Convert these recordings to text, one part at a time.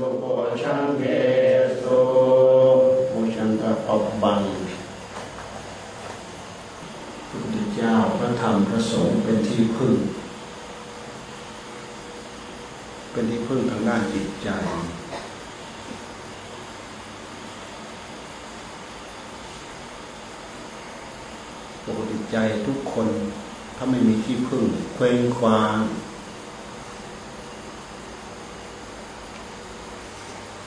สุโภชังเกสุโภชังกับอบบังพระพุทธเจ้าพระธรรมพระสงฆ์เป็นที่พึ่ง เป็นที่พึ่งทางด้านจิตใจปกติใจทุกคนถ้าไม่มีที่พึ่งเคว้งคว้าง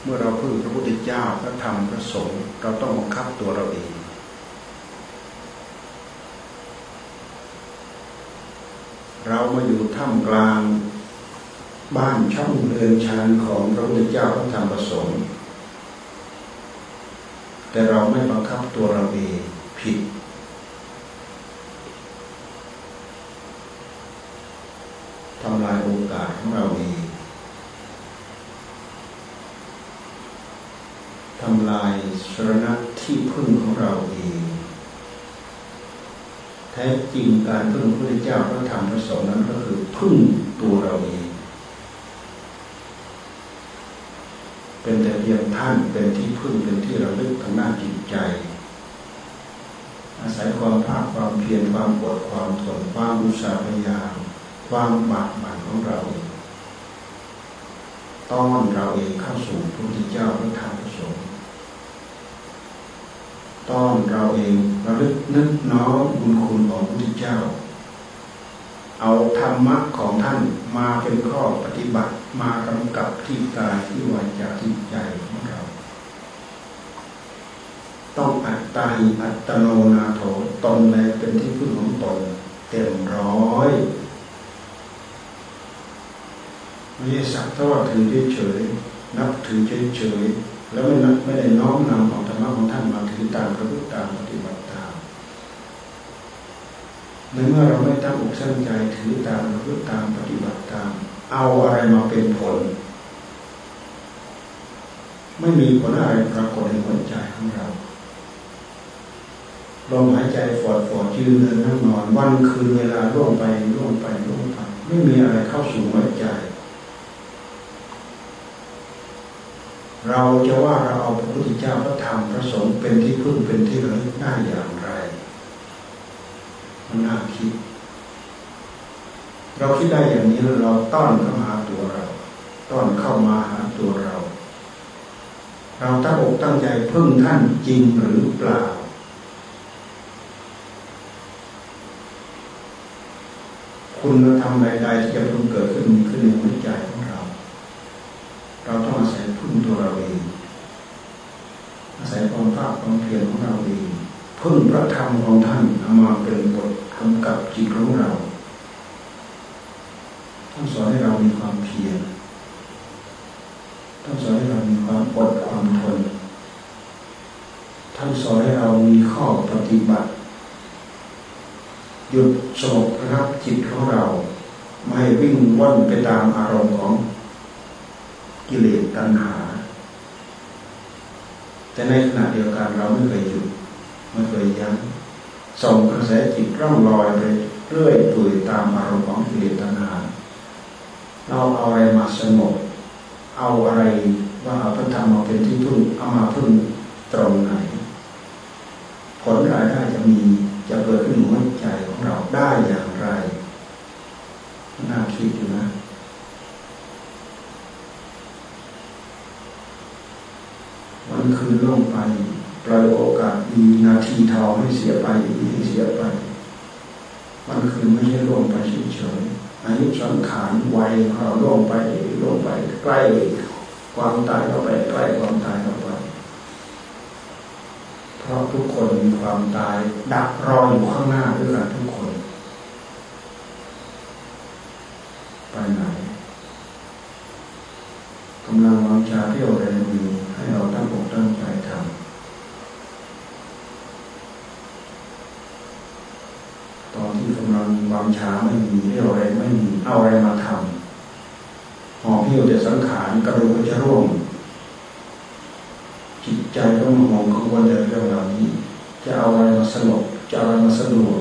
เมื่อเราพึ่งพระพุทธเจ้าพระธรรมพระสงฆ์เราต้องบังคับตัวเราเอง เรามาอยู่ท่ามกลาง บ้านช่องเรือนชานของพระพุทธเจ้าพระธรรมพระสงฆ์แต่เราไม่บังคับตัวเราเองผิดทำลายโอกาสของเราเองทำลายส รณะที่พึ่งของเราเองแท้จริงการพึ่งพระพุทธเจ้าพระธรรมพระสงฆ์นั้นก็คือพึ่งตัวเราเอง เป็นแต่เพียงท่านเป็นที่พึ่งเป็นที่ระลึกทางด้านจิตใจ อาศัยความภาคความเพียรความปวดความทนความอุตสาพยายามความบากบั่นของเราเองต้อนเราเองเข้าสู่พระพุทธเจ้าพระธรรม ต้อนเราเองระลึกนึกน้อมบุญคุณของพระพุทธเจ้า เอาธรรมะของท่านมาเป็นข้อปฏิบัติมากำกับที่กายที่วาจาที่ใจของเรา ต้องอัตตาหิอัตโนนาโถตนแลเป็นที่พึ่งของตนเต็มร้อยไม่ใช่สักเท่าถือเฉยนับถือเฉยแล้วไม่นับไม่ได้น้อมนำของธรร มะของท่านมาถือตามประพฤติตามปฏิบัติตามในเมื่อเราไม่ตั้งอกตั้งใจถือตามประพฤติตามปฏิบัติตาม เอาอะไรมาเป็นผล ไม่มีผลอะไรปรากฏในหัวใจของเราลมหายใจฟอดฟอดยืนเดินนั่งนอน วันคืนเวลาล่วงไปล่วงไปล่วงไป ไม่มีอะไรเข้าสู่หัวใจ เราจะว่าเราเอาพระพุทธเจ้าพระธรรมพระสงฆ์เป็นที่พึ่งเป็นที่ระลึกได้อย่างไรมันน่าคิด เราคิดได้อย่างนี้เราต้อนเข้ามาตัวเรา ต้อนเข้ามาหาตัวเรา เราตั้งอกตั้งใจพึ่งท่านจริงหรือเปล่า คุณธรรมใดๆที่จะพึงเกิดขึ้นขึ้นในหัวใจ เราต้องอาศัยพึ่งตัวเราเอง อาศัยความภาคความเพียรของเราเองพึ่งพระธรรมของท่านเอามาเป็นบทกำกับจิตของเราท่านสอนให้เรามีความเพียรท่านสอนให้เรามีความอดความทน ท่านสอนให้เรามีข้อปฏิบัติ หยุดสงบระับจิตของเรา ไม่วิ่งว่อนไปตามอารมณ์ของ กิเลสตัณหา แต่ในขณะเดียวกันเราไม่เคยหยุดไม่เคยยั้งส่งกระแสจิตร่องลอยไปเรื่อยตุยตามอารมณ์ของกิเลสตัณหา เราเอาอะไรมาสงบเอาอะไรว่าพระธรรมมาเป็นที่พึ่งเอามาพึ่งตรงไหน ผลรายได้จะมีจะเกิดขึ้นหัวใจของเราได้อย่างไรน่าคิดอยู่นะ วันคืนล่วงไปปล่อยโอกาสดีนาทีทองให้เสียไปให้เสียไปวันคืนไม่ใช่ล่วงไปเฉยๆอายุสังขารวัยของเราล่วงไปล่วงไปใกล้ความตายเข้าไปใกล้ความตายเข้าไปเพราะทุกคนมีความตาย ดักรออยู่ข้างหน้าด้วยกันทุกคนไปไหนกำลังวางชาเที่ยวแรงมีให้เราตั้งอกตั้งใจทำตอนที่กำลังวางชาไม่มีเรี่ยวแรงไม่มีเอาอะไรมาทำห อบหิ้วแต่สังขารกระดูกจะร่วงจิตใจต้องมองกังวลในเรื่องเหล่านี้ จะเอาอะไรมาสงบจะเอาอะไรมาสะดวก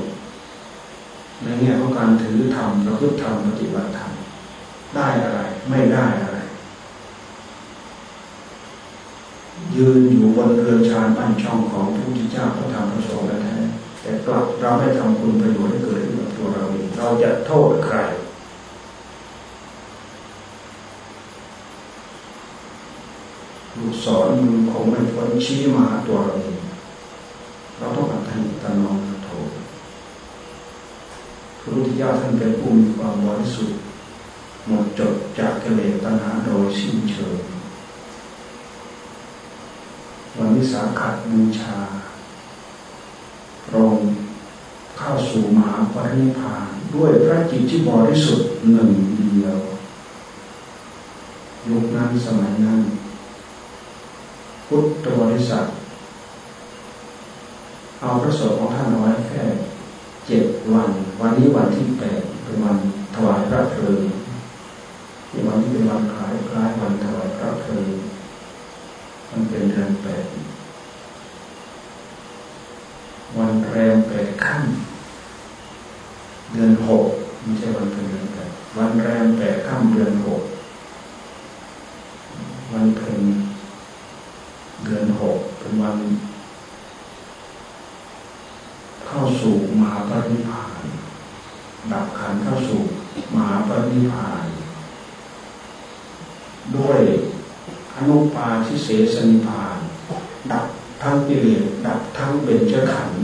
ในแง่ของการถือธรรมประพฤติธรรมปฏิบัติธรรมได้อะไร ไม่ได้อะไร ยืนอยู่บนเรือนชานบ้านช่องของพระพุทธเจ้าพระธรรมพระสงฆ์แท้แต่กลับเราไม่ทำคุณประโยชน์ให้เกิดขึ้นกับตัวเราเองเราจะโทษใคร ลูกศรมันคงไม่พ้นชี้มาตัวเราเองเราต้องอัตติตนองโทษพระพุทธเจ้าท่านเป็นผู้มีความบริสุทธิ์หมดจดจากกิเลสตัณหาโดยสิ้นเชิงวันวิสาขบูชาพระองเข้าสู่มหาปรินิพานด้วยพระจิตที่บริสุทธิ์หนึ่งเดียวยุคนั้นสมัยนั้น พุทธบริษัท เอาพระสงฆ์ของท่านเอาไว้แค่เจ็ดวัน วันนี้วันที่แปดเป็นวันถวายพระเพลิงที่วันนี้เป็นวันคล้ายคล้ายวันถวายพระเพลิงมันเป็นเดือนแปดวันแรมแปดขั้นเดือนหกไม่ใช่วันเป็นเดือนแปดวันแรมแปดขั้นเดือนหกวันเพ็ญ หกเป็นวัน เข้าสู่มหาปริพานดับขันเข้าสู่มหาปรินิพานด้วยอนุปาทิเสสนิพาน ดับทั้งกิเลสดับทั้งเบญจขันธ์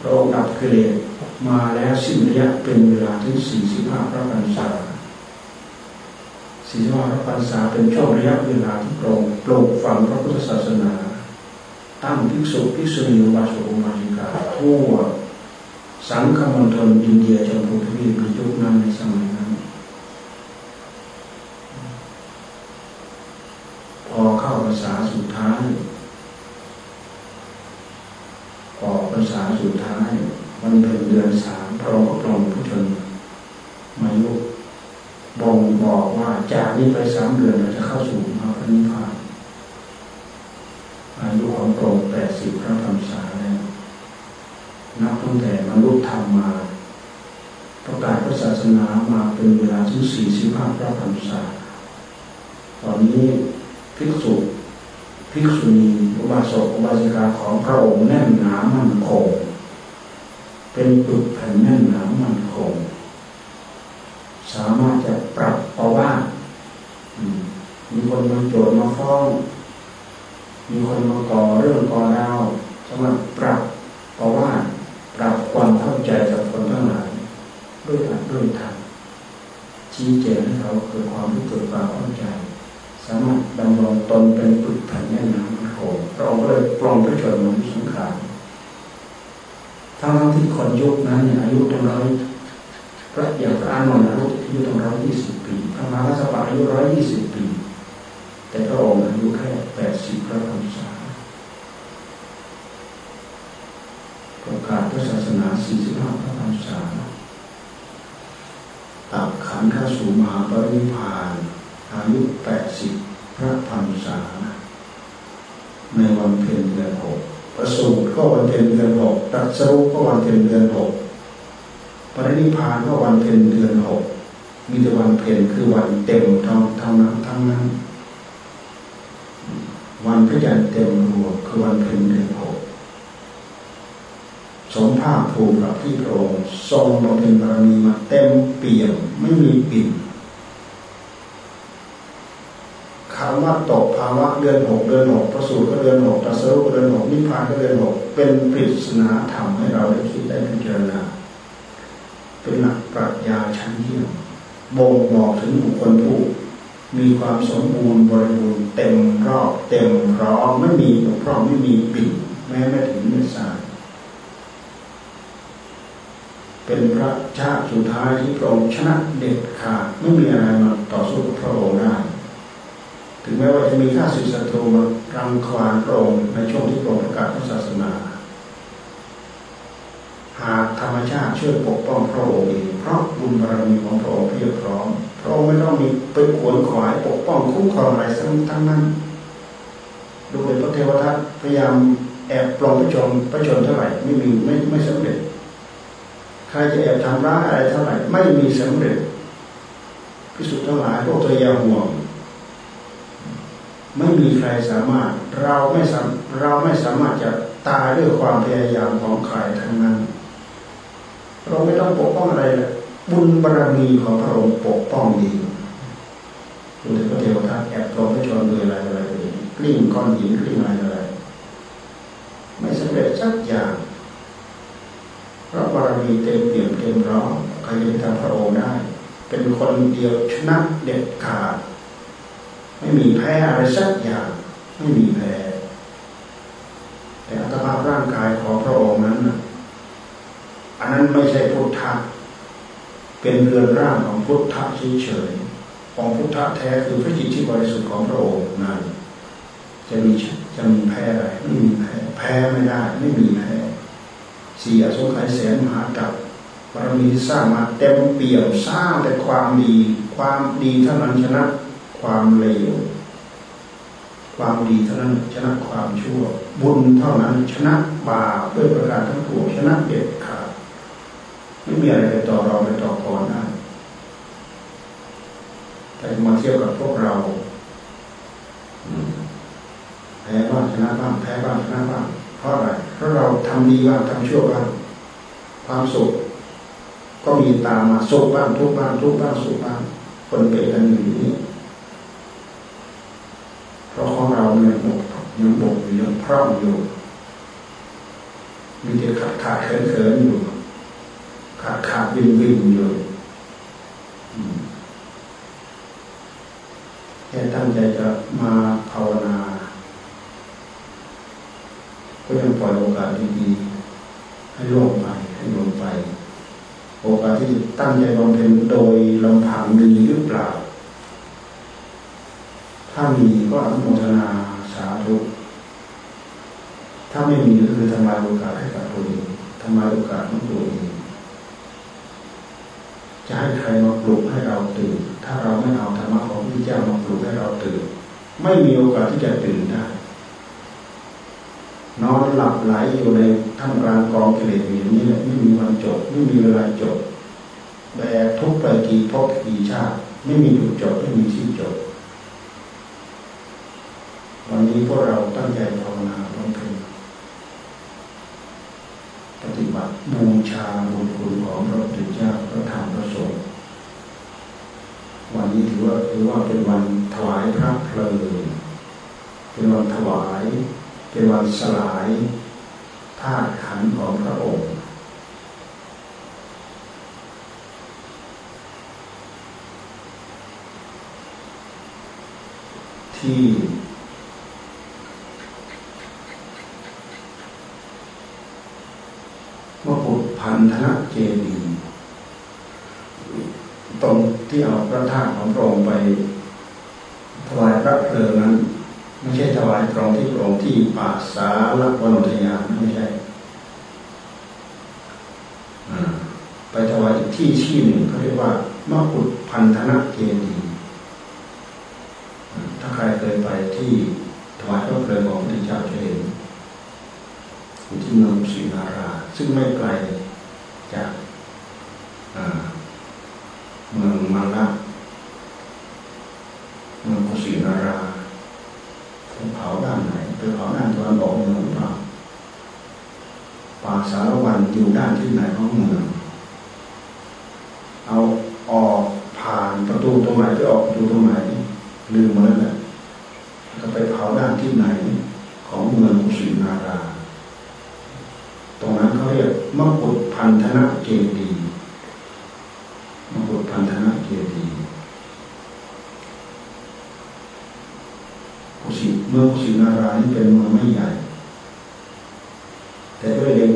เราดับกิเลสมาแล้วสิ้นระยะเป็นเวลาถึงสี่สิบห้าพระพรรษา สี่สิบห้าพรรษาเป็นช่วงระยะเวลาที่โปร่งปลูกฝังพระพุทธศาสนา ตั้งภิกษุภิกษุณีวาสุมาจิกาทั่วสังฆมณฑลอินเดียจนพุทธวีในยุคนั้นในสมัยนั้น พอเข้าภาษาสุดท้ายออกภาษาสุดท้าย มันเป็นเดือนสามพระองค์พระองค์ผู้ชนมายุบ่งบอกว่าจากนี้ไปสามเดือนเราจะเข้าสู่มาพระนิพพานอายุของพระองค์แปดสิบพระพรรษาแล้วนับตั้งแต่มนุษย์ทำมาประกาศพระศาส นามาเป็นเวลาถึงสี่สิบห้าพระพรรษา ตอนนี้ภิกษุภิกษุณีอุบาสกอุบาสิกาของพระองค์แน่นหนามั่นคง เป็นปึกแผ่นแน่นหนามั่นคง สามารถจะปรับเอาว่ามีคนมาโจทย์มาฟ้อง มีคนมาก่อเรื่องก่อราวสามารถปรับเอาว่าปรับความเข้าใจกับคนทั้งหลายด้วยอัดด้วยธรรม ชี้แจงให้เขาเกิดความรู้เกิดความเข้าใจ สามารถดำรงตนเป็นปึกแผ่นแน่นหนามันคงพระองค์ก็เลยปลงพระชนม์สังขารทั้งที่คนยุคนั้นเนี่ยอายุตั้งร้อยพระอย่างพระอานนท์อายุตั้งร้อยยี่สิบปีพระมหากัสปะอายุร้อยยี่สิบปี แต่พระองค์อายุแค่แปดสิบพระพรรษาประกาศพระศาสนาสี่สิบห้าพระพรรษา ตับขันเข้าสู่มหาปริพานอายุแปดสิบพระพรรษา ในวันเพ็ญเดือนหกประสูติก็วันเพ็ญเดือนหกตัดสรุปก็วันเพ็ญเดือนหกปรินิพานก็วันเพ็ญเดือนหกมีแต่วันเพ็ญคือวันเต็มทั้งทั้งนั้นทั้งนั้น วันพระจันทร์เต็มรวมคือวันเพ็ญเดือนหก สมภาคภูมิกับที่พระองค์ทรงบำเพ็ญบารมีมาเต็มเปี่ยมไม่มีปิ่นคำว่าตกภาวะเดือนหกเดือนหกประสูติก็เดือนหกตรัสรู้ก็เดือนหกนิพพานก็เดือนหกเป็นปริศนาธรรมให้เราได้คิดได้พิจารณาเป็นหลักปรัชญาชั้นเยี่ยมบ่งบอกถึงบุคคลผู้มีความสมบูรณ์บริบูรณ์เต็มรอบเต็มพร้อมไม่มีบกพร่องไม่มีปิดแม้ไม่ถึงเมื่อสาย เป็นพระชาติสุดท้ายที่พระองค์ชนะเด็ดขาดไม่มีอะไรมาต่อสู้กับพระองค์ได้ถึงแม้ว่าจะมีข้าศึกศัตรูมารังควานพระองค์ในช่วงที่พระองค์ประกาศพระศาสนา หากธรรมชาติช่วยปกป้องพระองค์เองเพราะบุญบารมีของพระองค์เพียบพร้อมพระองค์ไม่ต้องมีไปขวนขวายปกป้องคุ้มครองอะไรทั้งนั้นโดยพระเทวทัตพยายามแอบปลงพระชนพระชนเท่าไหร่ไม่มีไม่ไม่สำเร็จ ใครจะแอบทำร้ายอะไรเท่าไหร่ไม่มีสำเร็จพิสุทธ์ทั้งหลายพวกเธออย่าห่วง ไม่มีใครสามารถ เราไม่สามเราไม่สามารถจะตายด้วยความพยายามของใครทั้งนั้น เราไม่ต้องปกป้องอะไรเลยบุญบารมีของพระองค์ปกป้องดีดูแต่พระเทวทัตแอบโกรธพระชนด้วยอะไรอะไรกลิ้งก้อนหินกลิ้งอะไรอะไรไม่สำเร็จสักอย่าง พระบารมีเต็มเปี่ยมเต็มร้อยใครจะไปทำพระองค์ได้ เป็นคนเดียวชนะเด็ดขาด ไม่มีแพ้อะไรสักอย่าง ไม่มีแพ้แต่อัตภาพร่างกายของพระองค์นั้นอันนั้นไม่ใช่พุทธะเป็นเรือนร่างของพุทธะเฉยๆของพุทธะแท้คือพระจิตที่บริสุทธิ์ของพระองค์นั้นจะมีจะมีแพ้อะไรไม่มีแพ้แพ้ไม่ได้ ไม่มีแพ้ สี่อสงไขยแสนมหากับบารมีที่สร้างมาเต็มเปี่ยมสร้างแต่ความดี ความดีเท่านั้นชนะความเลวความดีเท่านั้นชนะความชั่ว บุญเท่านั้นชนะบาปด้วยประการทั้งปวงชนะเด็ดขาดไม่มีอะไรไปต่อรองไปต่อกรได้แต่มาเทียบกับพวกเราแพ้บ้างชนะบ้างแพ้บ้างชนะบ้าง เพราะอะไรเพราะเราทำดีบ้างทำชั่วบ้างความสุขก็มีตามมาสุขบ้างทุกบ้างทุกบ้างสุขบ้างคนเปกันอยู่นี้เพราะของเราเนี่ยบกยังบกอยู่ยังพร่องอยู่ มีแต่ขาดขาดเขินเขินอยู่ ขาดขาดวินวินอยู่แค่ตั้งใจจะมาภาวนา ก็ยังปล่อยโอกาสดีๆให้ล่วงไปให้ล่วงไป โอกาสที่จะตั้งใจบำเพ็ญโดยลำพังมีหรือเปล่า ถ้ามีก็อนุโมทนาสาธุถ้าไม่มีก็คือทำลายโอกาสให้กับตัวเองทำลายโอกาสของตัวเองจะให้ใครมาปลุกให้เราตื่น ถ้าเราไม่เอาธรรมะของพระเจ้ามาปลุกให้เราตื่น ไม่มีโอกาสที่จะตื่นได้ นอนหลับไหลอยู่ในท่ามกลางกองกิเลสอย่างนี้แหละไม่มีวันจบไม่มีเวลาจบแบกทุกไปกี่พบกี่ชาติไม่มีจุดจบไม่มีที่จบ วันนี้พวกเราตั้งใจภาวนาบำเพ็ญปฏิบัติบูชาบุญคุณของพระพุทธเจ้าพระธรรมพระสงฆ์วันนี้ถือว่าถือว่าเป็นวันถวายพระเพลิงเป็นวันถวาย เป็นวันสลายธาตุขันธ์ของพระองค์ที่มกุฏพันธะเจดีตรงที่เอาพระธาตุของพระองค์ไปถวายพระเพลิงนั้นไม่ใช่ถวายตรงที่ตรงที่ ป่าสาลักวันทยานไม่ใช่ไปถวายที่ที่หนึ่งเขาเรียกว่ามกุฏพันธนะเจดีถ้าใครเคยไปที่ถวายพระเพลิงของพระเจ้าจะเห็นอยู่ที่เมืองศรีนารา ซึ่งไม่ไกลจากเมืองมาละเมืองกุสินาราเผาด้านไหนไปเผาด้านตะวันออกเมืองหรือเปล่าป่า สารวันอยู่ด้านที่ไหนของเมือง เอาออกผ่านประตูตรงไหนไปออกประตูตรงไหนลืมมาแล้วแหละก็ไปเผาด้านที่ไหนของเมืองกุสินารา ตรงนั้นเขาเรียกมกุฏพันธนะเจดีมกุฏพันธนะเจดีกุสิเมืองกุสินารานี่เป็นเมืองไม่ใหญ่ แต่ด้วยเอง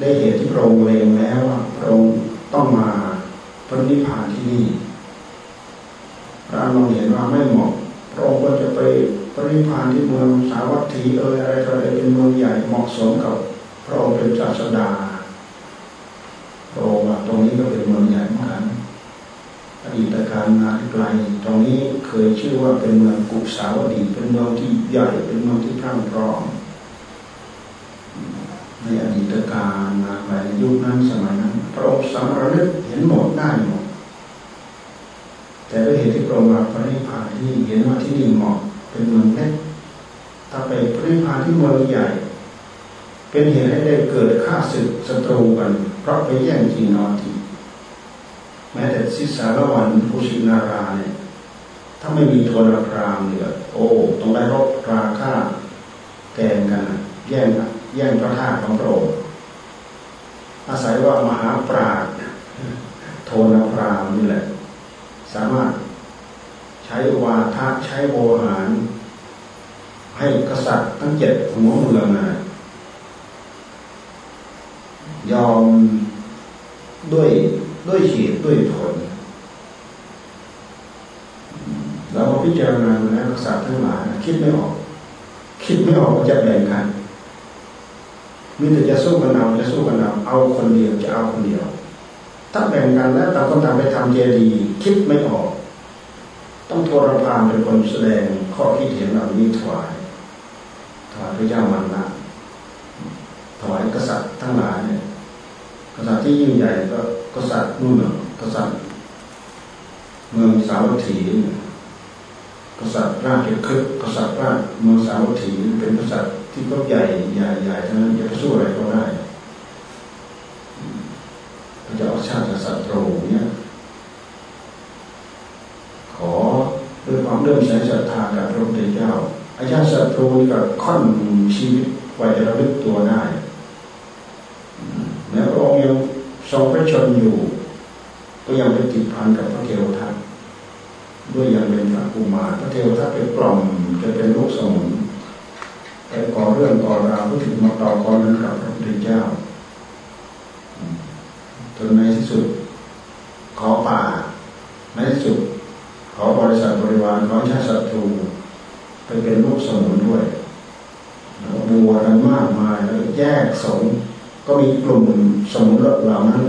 ได้เหตุที่พระองค์เลงแล้วว่าพระองค์ต้องมาพระนิพพานที่นี่พระองค์เห็นว่าไม่เหมาะพระองค์ก็จะไปปริพานที่เมืองสาวัตถีเอออะไรอะไรเป็นเมืองใหญ่เหมาะสมกับพระองค์เป็นศาสดาพระองค์ตรงนี้ก็เป็นเมืองใหญ่เหมือนกันอดีตการงาน ไกล ตรงนี้เคยชื่อว่าเป็นเมืองกุสาวดี เป็นเมืองที่ใหญ่เป็นเมืองที่พร่งพร้อมในอดีตการงานไกลยุคนั้นสมัยนั้นพระองค์สำเร็จเห็นหมดได้หมดแต่ด้วยเหตุที่พระองค์มาพระนิพพานที่เห็นว่าที่นี่เหมาะเป็นเมืองเล็กถ้าไปปริพานที่เมืองใหญ่ เป็นเหตุให้ได้เกิดฆ่าศึกศัตรูกัน เพราะไปแย่งจีนอที แม้แต่ศิสารวันภูชินาราเนี่ยถ้าไม่มีโทนพรามเนี่ยโอ้ต้องได้รบราฆ่าแกงกันแย่งแย่งพระธาตุของพระองค์อาศัยว่ามหาปราชญ์โทนพรามนี่แหละ สามารถใช้วาทะใช้โวหาร ให้กษัตริย์ทั้งเจ็ดหัวเมืองนะยอมด้วย ด้วยเหตุด้วยผลเราพอพิจารณาแล้วกษัตร์ทั้งหลายคิดไม่ออก คิดไม่ออกว่าจะแบ่งกันมีแต่จะสู้กันเอาจะสู้กันเอาเอาคนเดียวจะเอาคนเดียว ถ้าแบ่งกันแล้วต่างคนต่างไปทำเจดีย์คิดไม่ออก ต้องโทรพามเป็นคนแสดงข้อคิดเห็นเหล่านี้ถวายถวายพระเจ้ามันละถวายกษัตริย์ทั้งหลายเนี่ย กษัตริย์ที่ยิ่งใหญ่ก็กษัตริย์นู่นนะกษัตริย์เมืองสาวัตถีกษัตริย์ราชคฤห์กษัตริย์ราชเมืองสาวัตถีเป็นกษัตริย์ที่เขาใหญ่ใหญ่ใหญ่ทั้งนั้นจะสู้อะไรก็ได้เขาจะเอาชาติศัตรูเนี่ยขอด้วยความเริ่มใส่ศรัทธากับพระพุทธเจ้าอาญาศัตรูนี่ก็ค่อนชีวิตไว้จะระลึกตัวได้ แม้พระองค์ยังทรงพระชนอยู่ ก็ยังไปติดพันกับพระเทวทัตด้วยยังเป็นพระกุมารพระเทวทัตไปกล่อมจะเป็นลูกสมุนไปก่อเรื่องก่อราวเพื่อถึงมาต่อกรนั้นกับพระพุทธเจ้าจนในที่สุด ขอป่า ในที่สุด ขอบริษัทบริวารขอชาติศัตรูไปเป็นลูกสมุนด้วยแล้วบัวกันมากมายแล้วแยกสง ก็มีกลุ่มสมุนเหล่านั้น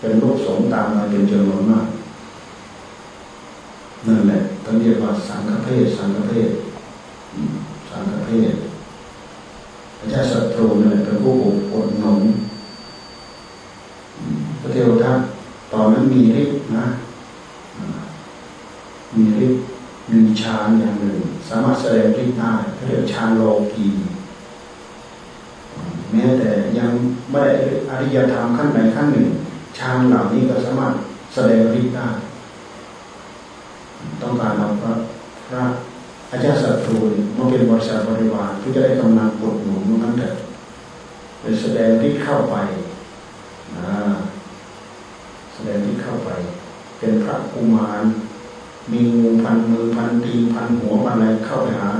เป็นลูกสงตามมาเป็นจำนวนมากนั่นแหละต้องเรียกว่าสังฆเพศสังฆเพศสังฆเพศพระเจ้าศัตรูนั่นแหละเป็นผู้อดหนุนพระเทวทัตตอนนั้นมีฤทธิ์นะมีฤทธิ์มีฌานอย่างหนึ่ง สามารถแสดงฤทธิ์ได้เรียกฌานโลกี แม้แต่ยังไม่ได้อริยธรรมขั้นใดขั้นหนึ่งฌานเหล่านี้ก็สามารถแสดงฤทธิ์ได้ต้องการเอาพระพระอาจารย์ศัตรูมาเป็นบริษัทบริวารเพื่อจะได้กำลังกดหนุนนั้นแต่ไปแสดงที่เข้าไปแสดงที่เข้าไป เป็นพระกุมารมีงูพันมือพันตีพันหัวพันอะไรเข้าไปหา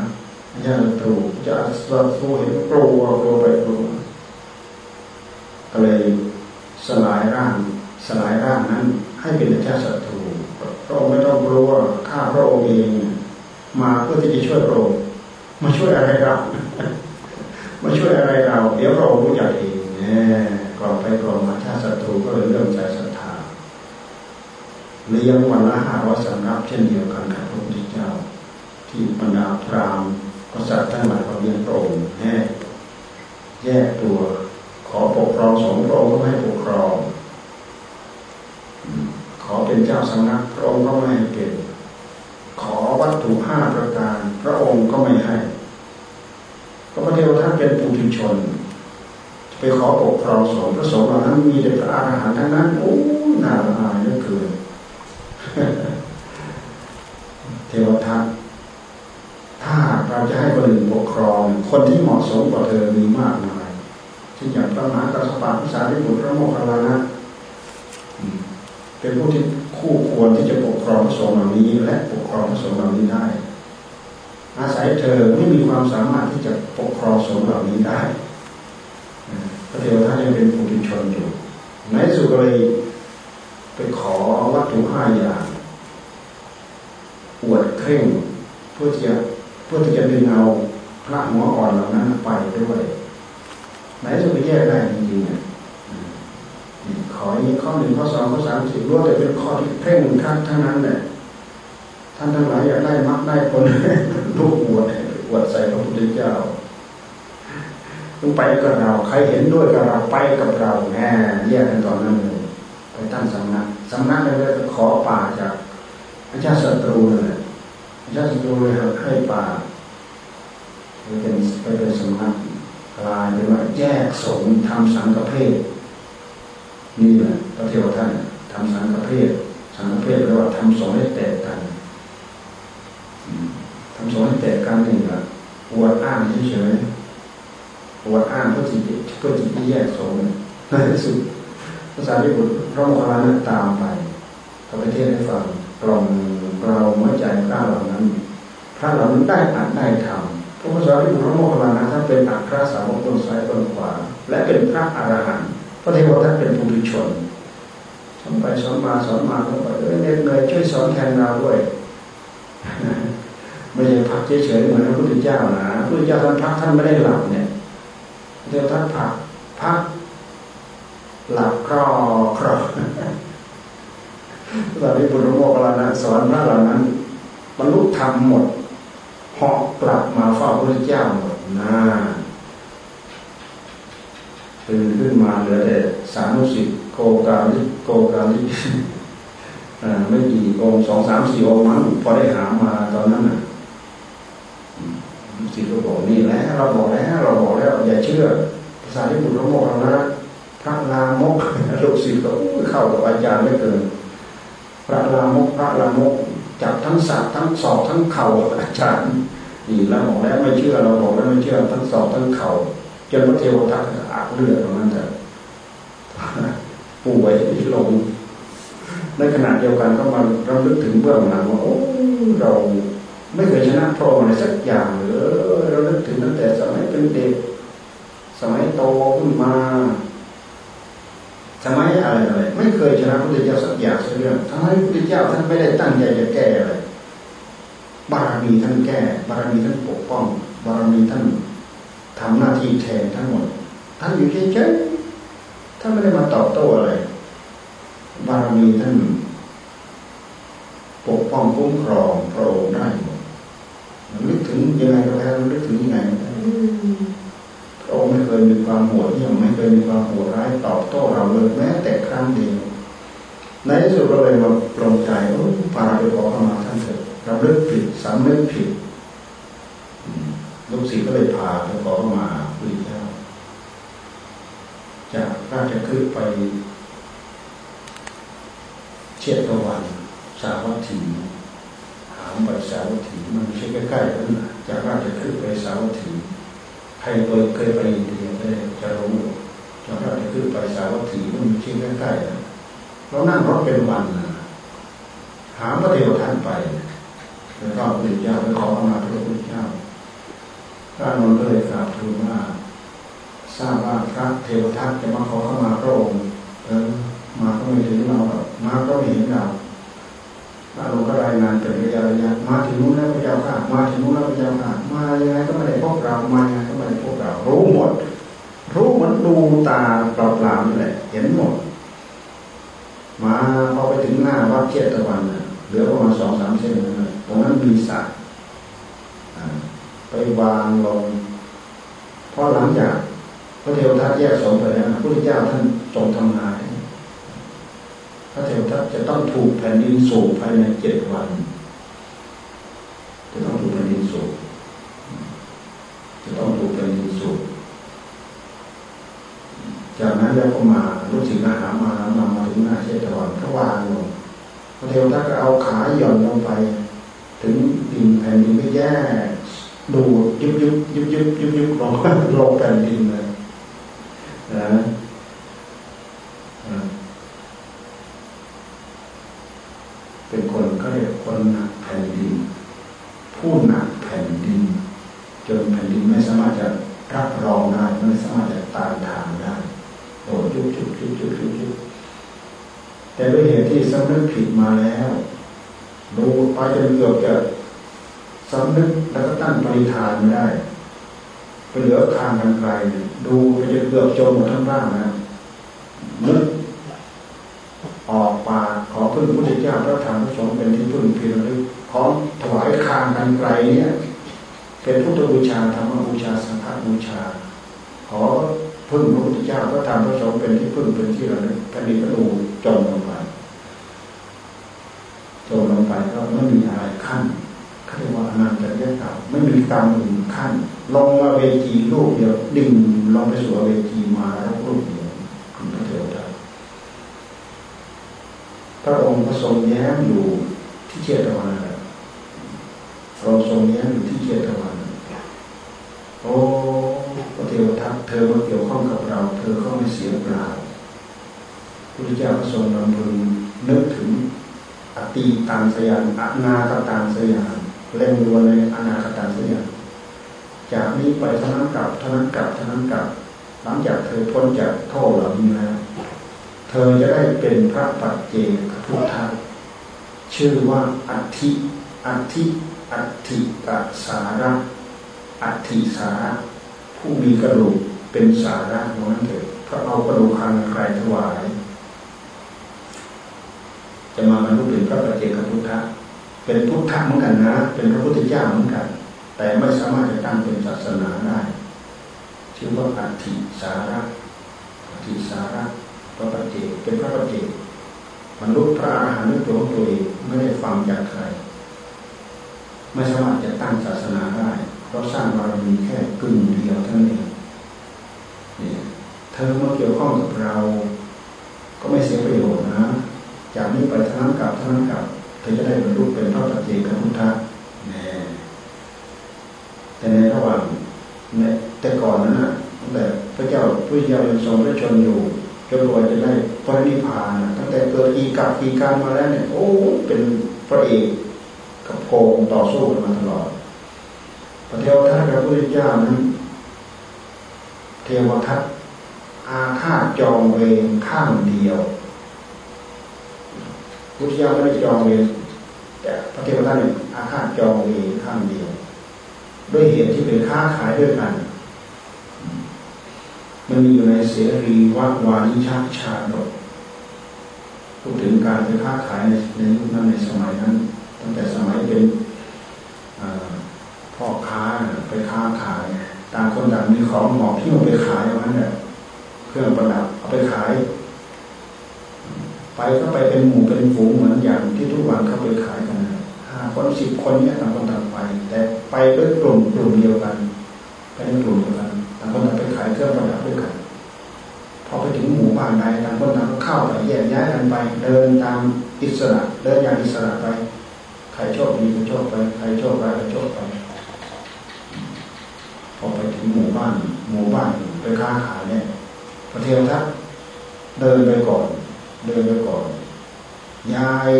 อาจารย์ศัตรูจะศัตรูเห็นกลัวกลัวไปกลัวก็เลยสลายร่างสลายร่างนั้น ให้เป็นอาจารย์ศัตรูพระองค์ไม่ต้องกลัวข้าพระองค์เองมาเพื่อที่จะช่วยพระองค์มาช่วยอะไรเรามาช่วยอะไรเรา เดี๋ยวพระองค์รู้จักเองเนี่ยกรองไปกรองมาชาติศัตรูก็เลยเริ่มใจศรัทธาเลี้ยงวันละห้าร้อยสำรับเช่นเดียวกันกับพระพุทธเจ้า ที่บรรดาพราหมณ์ กษัตว์ทั้งหลายก็เลี้ยงพระองค์แยกแยกตัว ขอปกครองสงฆ์พระองค์ก็ไม่ปกครอง ขอเป็นเจ้าสำนักพระองค์ก็ไม่ให้เป็นขอวัตถุห้าประการ พระองค์ก็ไม่ให้พระพุทธเจ้าท่านเป็นปุถุชนไปขอปกครองสงฆ์พระสงฆ์เหล่านั้นมีแต่พระอาหารทั้งนั้นโอ้หน่าอายเหลือเกินเทวทัต เราจะให้คนอื่นปกครอง คนที่เหมาะสมกว่าเธอมีมากมายเช่นอย่างพระมหากัสสปะพิสาริบุตรพระโมคคัลลานะเป็นผู้ที่คู่ควรที่จะปกครองพระสงฆ์เหล่านี้ และปกครองพระสงฆ์เหล่านี้ได้ อาศัยเธอไม่มีความสามารถที่จะปกครองสงฆ์เหล่านี้ได้พระเทวทัตยังเป็นผู้ทีชนอยู่ในสุก็เลยไปขอวัตถุห้าอย่างอวดเคร่งเพื่อที่จะ พื่อที่จะดึงเอาพระหัวอ่อนเหล่านั้นไปด้วย ไหนจะไปแยกได้จริงๆขอนี้ข้อหนึ่งข้อสองข้อสามสี่ล้วนแต่เป็นข้อที่เพ่งคัดทั้งนั้นแหละท่านทั้งหลายอยากได้มรรคได้ผลลูกบวชบวชใส่พระพุทธเจ้าต้องไปกับเรา ใครเห็นด้วยกับเราไปกับเราแน่แยกกันตอนนั้นเลยไปตั้งสำนักสำนักเลยขอป่าจากอาจารย์ศัตรูเลย ย์ศัตรูเลยให้ป่าเป็นไปเป็นสำนักกลายเป็นว่าแยกสงทำสังฆเพศนี่แหละพระเทวท่านทำสังฆเพศสังฆเพศแปลว่าทำสงให้แตกกันทำสงให้แตกกันนี่แหละปวดอ้างเฉยๆปวดอ้างเพื่อจิตเพื่อจิตที่แยกสงในที่สุดภาษาญี่ปุ่นพระโมคคัลลานะตามไปเขาไปเทศให้ฟังกล่อม เราเมื่อใจกล้าเหล่านั้นพระเหล่านั้นได้อ่านได้ทำพระพุทธเจ้าที่พระโมคคัลลานะท่านเป็นอัครสาวกต้นสายต้นขวา และเป็นพระอรหันต์พระเทวทัตเป็นผู้ทุชนสอนไปสอนมาสอนมาแล้วก็เอ้ยเน็ดเหนื่อยช่วยสอนแทนเราด้วยไม่ใช่พักเฉยๆเหมือนพระพุทธเจ้านะพระพุทธเจ้าท่านพักท่านไม่ได้หลับเนี่ยเดี๋ยวท่านพักพักหลับครอครอ ตอนนี้บุญโมกขลานะสอนพระเหล่านั้นบรรลุธรรมหมดเหอกกลับมาเฝ้าพระเจ้าหมดนะตื่นขึ้นมาเหลือแต่สามุสิโกกาลิโกกาลิไม่กี่องสองสามสี่องมั้งพอได้หามาตอนนั้นน่ะสิก็บอกนี่แล้วเราบอกแล้วเราบอกแล้ว อย่าเชื่อภาษาที่บุตรโมกขลานะพระลามกลูกศิษย์ก็เข้ากับอาจารย์ไม่เกิน ระลามกพระลามกจับทั้งสับทั้งศอกทั้งเข่าอาจารย์นี่แล้วบอกแล้วไม่เชื่อเราบอกแล้วไม่เชื่อทั้งศอกทั้งเข่าจนพระเทวทัตอาบเลือดตรงนั้นแต่ป่วยลงในขณะเดียวกันก็มาเราลึกถึงเบื้องหลังว่าโอ้เราไม่เคยชนะพระองค์อะไรสักอย่างเลยเราลึกถึงตั้งแต่สมัยเป็นเด็กสมัยโตขึ้นมา สมัยอะไรอะไรไม่เคยชนะพระพุทธเจ้าสักอย่างสักเรื่องทั้งที่พระพุทธเจ้าท่านไม่ได้ตั้งใจจะแก้อะไรบารมีท่านแก้บารมีท่านปกป้องบารมีท่านทำหน้าที่แทนทั้งหมดท่านอยู่เฉยๆท่านไม่ได้มาตอบโต้อะไรบารมีท่านปกป้องคุ้มครองพระองค์ได้หมดนึกถึงยังไงก็แล้วนึกถึงยังไง ระองค์ไม่เคยมีความโหดเยี่ยมไม่เคยมีความโหดร้ายตอบโต้เราเลยแม้แต่ครั้งเดียวในที่สุดเราเลยมาปลงใจโอ้พาไปขอเข้ามาท่านเถิดเราเลิกผิดสำนึกผิดลูกศิษย์ก็เลยพาไปขอเข้ามาพุทธเจ้าจากราชคฤห์ไปเชียตะวันสาวัตถีหามไปสาวัตถีมันไม่ใช่ใกล้ๆนั้นจากราชคฤห์ไปสาวัตถี ใครเคยไปอินเดียได้จะรู้จากราชคฤห์ไปสาวัตถีมันไม่ใช่ใกล้ๆนะเรานั่งรถเป็นวันนะหาพระเทวทันไปแล้วก็พระพุทธเจ้าไปขอเข้ามาพระพุทธเจ้าพระนนท์ก็เลยกราบทูลว่าทราบว่าพระเทวทัตจะมาขอเข้ามาพระองค์เออมาก็ไม่ถึงเราหรอกมาก็ไม่เห็นเรา พระองค์ก็รายงานเป็นระยะระยะมาถึงนู้นแล้วพระเจ้าค่ะมาถึงนู้นแล้วพระเจ้าค่ะมายังไงก็ไม่ได้พบเรามายังไงก็ไม่ได้พบเรารู้หมด รู้เหมือนดูตาเปล่าๆนี่แหละเห็นหมด มาพอไปถึงหน้าวัดเชตวันเหลือประมาณสองสามเส้นนะตรงนั้นมีสัตว์ไปวางลงเพราะหลังจากพระเทวทัตแยกสงไปแล้วพระพุทธเจ้าท่านทรงทำนาย ระเทวทัตจะต้องถูกแผ่นดินสูบภายในเจ็ดวัน จะต้องถูกแผ่นดินสูบจะต้องถูกแผ่นดินสูบจากนั้นแล้วก็มาลูกศิษย์หามามามาถึงหน้าเชตวันก็วางลงพระเทวทัตก็เอาขาหย่อนลงไป ถึงดินแผ่นดินก็แย่ดูยุบยุบยุบยุบยุบยุบลงลงแผ่นดินเลยนะ เป็นคนก็เรียกคนหนักแผ่นดิน ผู้หนักแผ่นดิน จนแผ่นดินไม่สามารถจะรับรองได้ไม่สามารถจะตานทานได้โดดยุบยุบยุบยุบยุบยุบแต่ด้วยเหตุที่สำนึกผิดมาแล้วดูไปจนเกือบจะสำนึกแล้วก็ตั้งปริธานไม่ได้ไปเหลือคางกันไกลดูไปจนเกือบจมหมดทั้งร่างนะนึก ออกปาขอพึ่งพระพุทธเจ้าพระธรรมพระสงฆ์เป็นที่พึ่งพิรึกพร้อมถวายคางกันไกลเนี่ยเป็นพุทธบูชาธรรมบูชาสังฆบูชา ขอพึ่งพระพุทธเจ้าพระธรรมพระสงฆ์เป็นที่พึ่งเป็นที่ระลึกแผ่นดินก็ดูจมลงไปจมลงไปก็ไม่มีอะไรขั้นเขาเรียกว่าอนันตริยกรรมไม่มีกรรมอื่นขั้น ลงมาเวจีลูกเดียวดึงลงไปสู่เวจีมาแล้วลูกเดียวคุณพระเทวดาพ ระองค์ก็ทรงแย้มอยู่ที่เชตวันนะเราทรงแย้มอยู่ที่เชตวันโอ้พระเทวทัตเธอมาเกี่ยวข้องกับเรา เธอก็ไม่เสียเปล่าพุทธเจ้าทรงนำพึงนึกถึงอตีตังสยานอนาคตังสยานเล่งรัวในอนาคตังสยานจากนี้ไปทนั้นกลับทนั้นกลับทนั้นกลับหลังจากเธอพ้นจากโทษเหล่านี้แล้ว เธอจะได้เป็นพระปัจเจกพุทธะชื่อว่าอัติอัติอัติกสาระอัติสาระผู้มีกระดูกเป็นสาระนั้นเถิดพราะเอากระดูกคันใครถวาย จะมาบรรลุเป็นพระปัจเจกพุทธะเป็นพุทธะเหมือนกันนะ เป็นพระพุทธเจ้าเหมือนกัน แต่ไม่สามารถจะตั้งเป็นศาสนาได้ชื่อว่าอัติสาระอัติสาระ ระปัจเจเป็นพระปัจเจกมนุพระอรหันต์ด้วยตัวตัวเองไม่ได้ฟังจากใคร ไม่สามารถจะตั้งศาสนาได้เพราะสร้างบารมีแค่กึ่งเดียวเท่านั้นเองเนี่ยเธอมาเกี่ยวข้องกับเรา ก็ไม่เสียประโยชน์นะ จากนี้ไปทั้งกับทั้งกับเธอจะได้บรรลุเป็นพระปัจเจกพุทธะแน่แต่ในระหว่างเนี่ยแต่ก่อนนั้นนะตั้งแต่พระเจ้าพระเจ้ายังทรงพระชนอยู่ จนกว่าจะได้พระนิพพานตั้งแต่เกิดอีกับอีการมาแล้วเนี่ย โอ้เป็นพระเอกกับโกงต่อสู้กันมาตลอดพระเทวทัตพระพุทธเจ้านั้นเทวทัตอาฆาตจองเวรข้างเดียวพุทธเจ้าไม่ได้จองเวรแต่พระเทวทัตเนี่ยอาฆาตจองเวรข้างเดียว ด้วยเหตุที่เป็นค้าขายด้วยกัน มันมีอยู่ในเสรีวัวานิชาชาดกพูดถึงการไปค้าขายในในยุคนั้นในสมัยนั้น ตั้งแต่สมัยเป็นพ่อค้าไปค้าขายต่างคนต่างมีของหมอกที่มันไปขายเอานั้นแหละเครื่องประดับเอาไปขาย ไปก็ไปเป็นหมู่เป็นฝูงเหมือนอย่างที่ทุกวันเขาไปขายกันห้าคนสิบคนเนี้ยต่างคนต่างไป แต่ไปด้วยกลุ่มกลุ่มเดียวกันไปในกลุ่มเดียวกัน คนต่างไปขายเครื่องประดับด้วยกันพอไปถึงหมู่บ้านใดต่างคนต่างก็เข้าไปแยกย้ายกันไป เดินตามอิสระเดินอย่างอิสระไปใครโชคดีก็โชคไปใครโชคร้ายก็โชคไปพอไปถึงหมู่บ้านหมู่บ้านไปค้าขายเนี่ยพระเทวทัตเดินไปก่อน เดินไปก่อน ยาย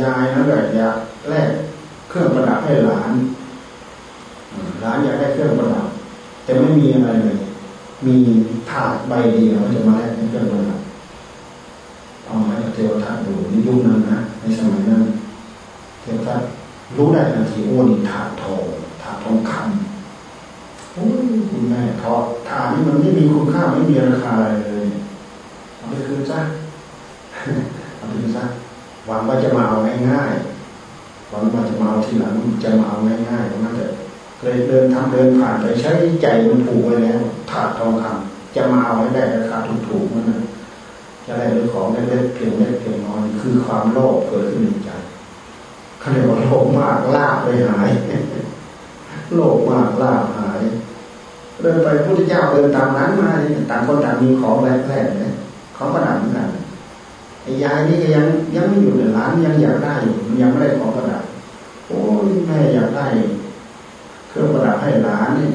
ยายนั่นแหละอยากแลกเครื่องประดับให้หลานหลานอยากได้เครื่องประดับ แต่ไม่มีอะไรเลย มีถาดใบเดียวจะมาแลกเครื่องประดับเอามาให้เทวทัตดูในยุคนั้นนะในสมัยนั้นเทวทัตรู้ได้ทันทีโอ้นี่ถาดทองถาดทองคำโอ้ยคุณแม่ทอถาดนี่มันไม่มีคุณค่าไม่มีราคาอะไรเลยเอาไปคืนซะเอาไปคืนซะหวังว่าจะมาเอาง่ายๆหวังว่าจะมาเอาทีหลังจะมาเอาง่ายๆตรงนั้นแต่ เลยเดินทำเดินผ่านไปใช้ใจมันผูกไว้แล้วถาดทองคำจะมาเอาให้ได้ราคาถูกๆมันนะจะได้ด้วยของเล็กๆเพียงเล็กเพียงน้อยคือความโลภเกิดขึ้นในใจเขาเรียกว่าโลภมากลาบไปหาย โลภมากลาบหายเดินไปพระพุทธเจ้าเดินตามนั้นมาต่างคนต่างมีของแรกๆเนี่ยของประดับเหมือนกันไอ้ยายนี่ก็ยังยังไม่อยู่ในร้านยังอยากได้อยู่ยังไม่ได้ของประดับโอ้ยแม่อยากได้ เครื่องประดับให้หลานนี่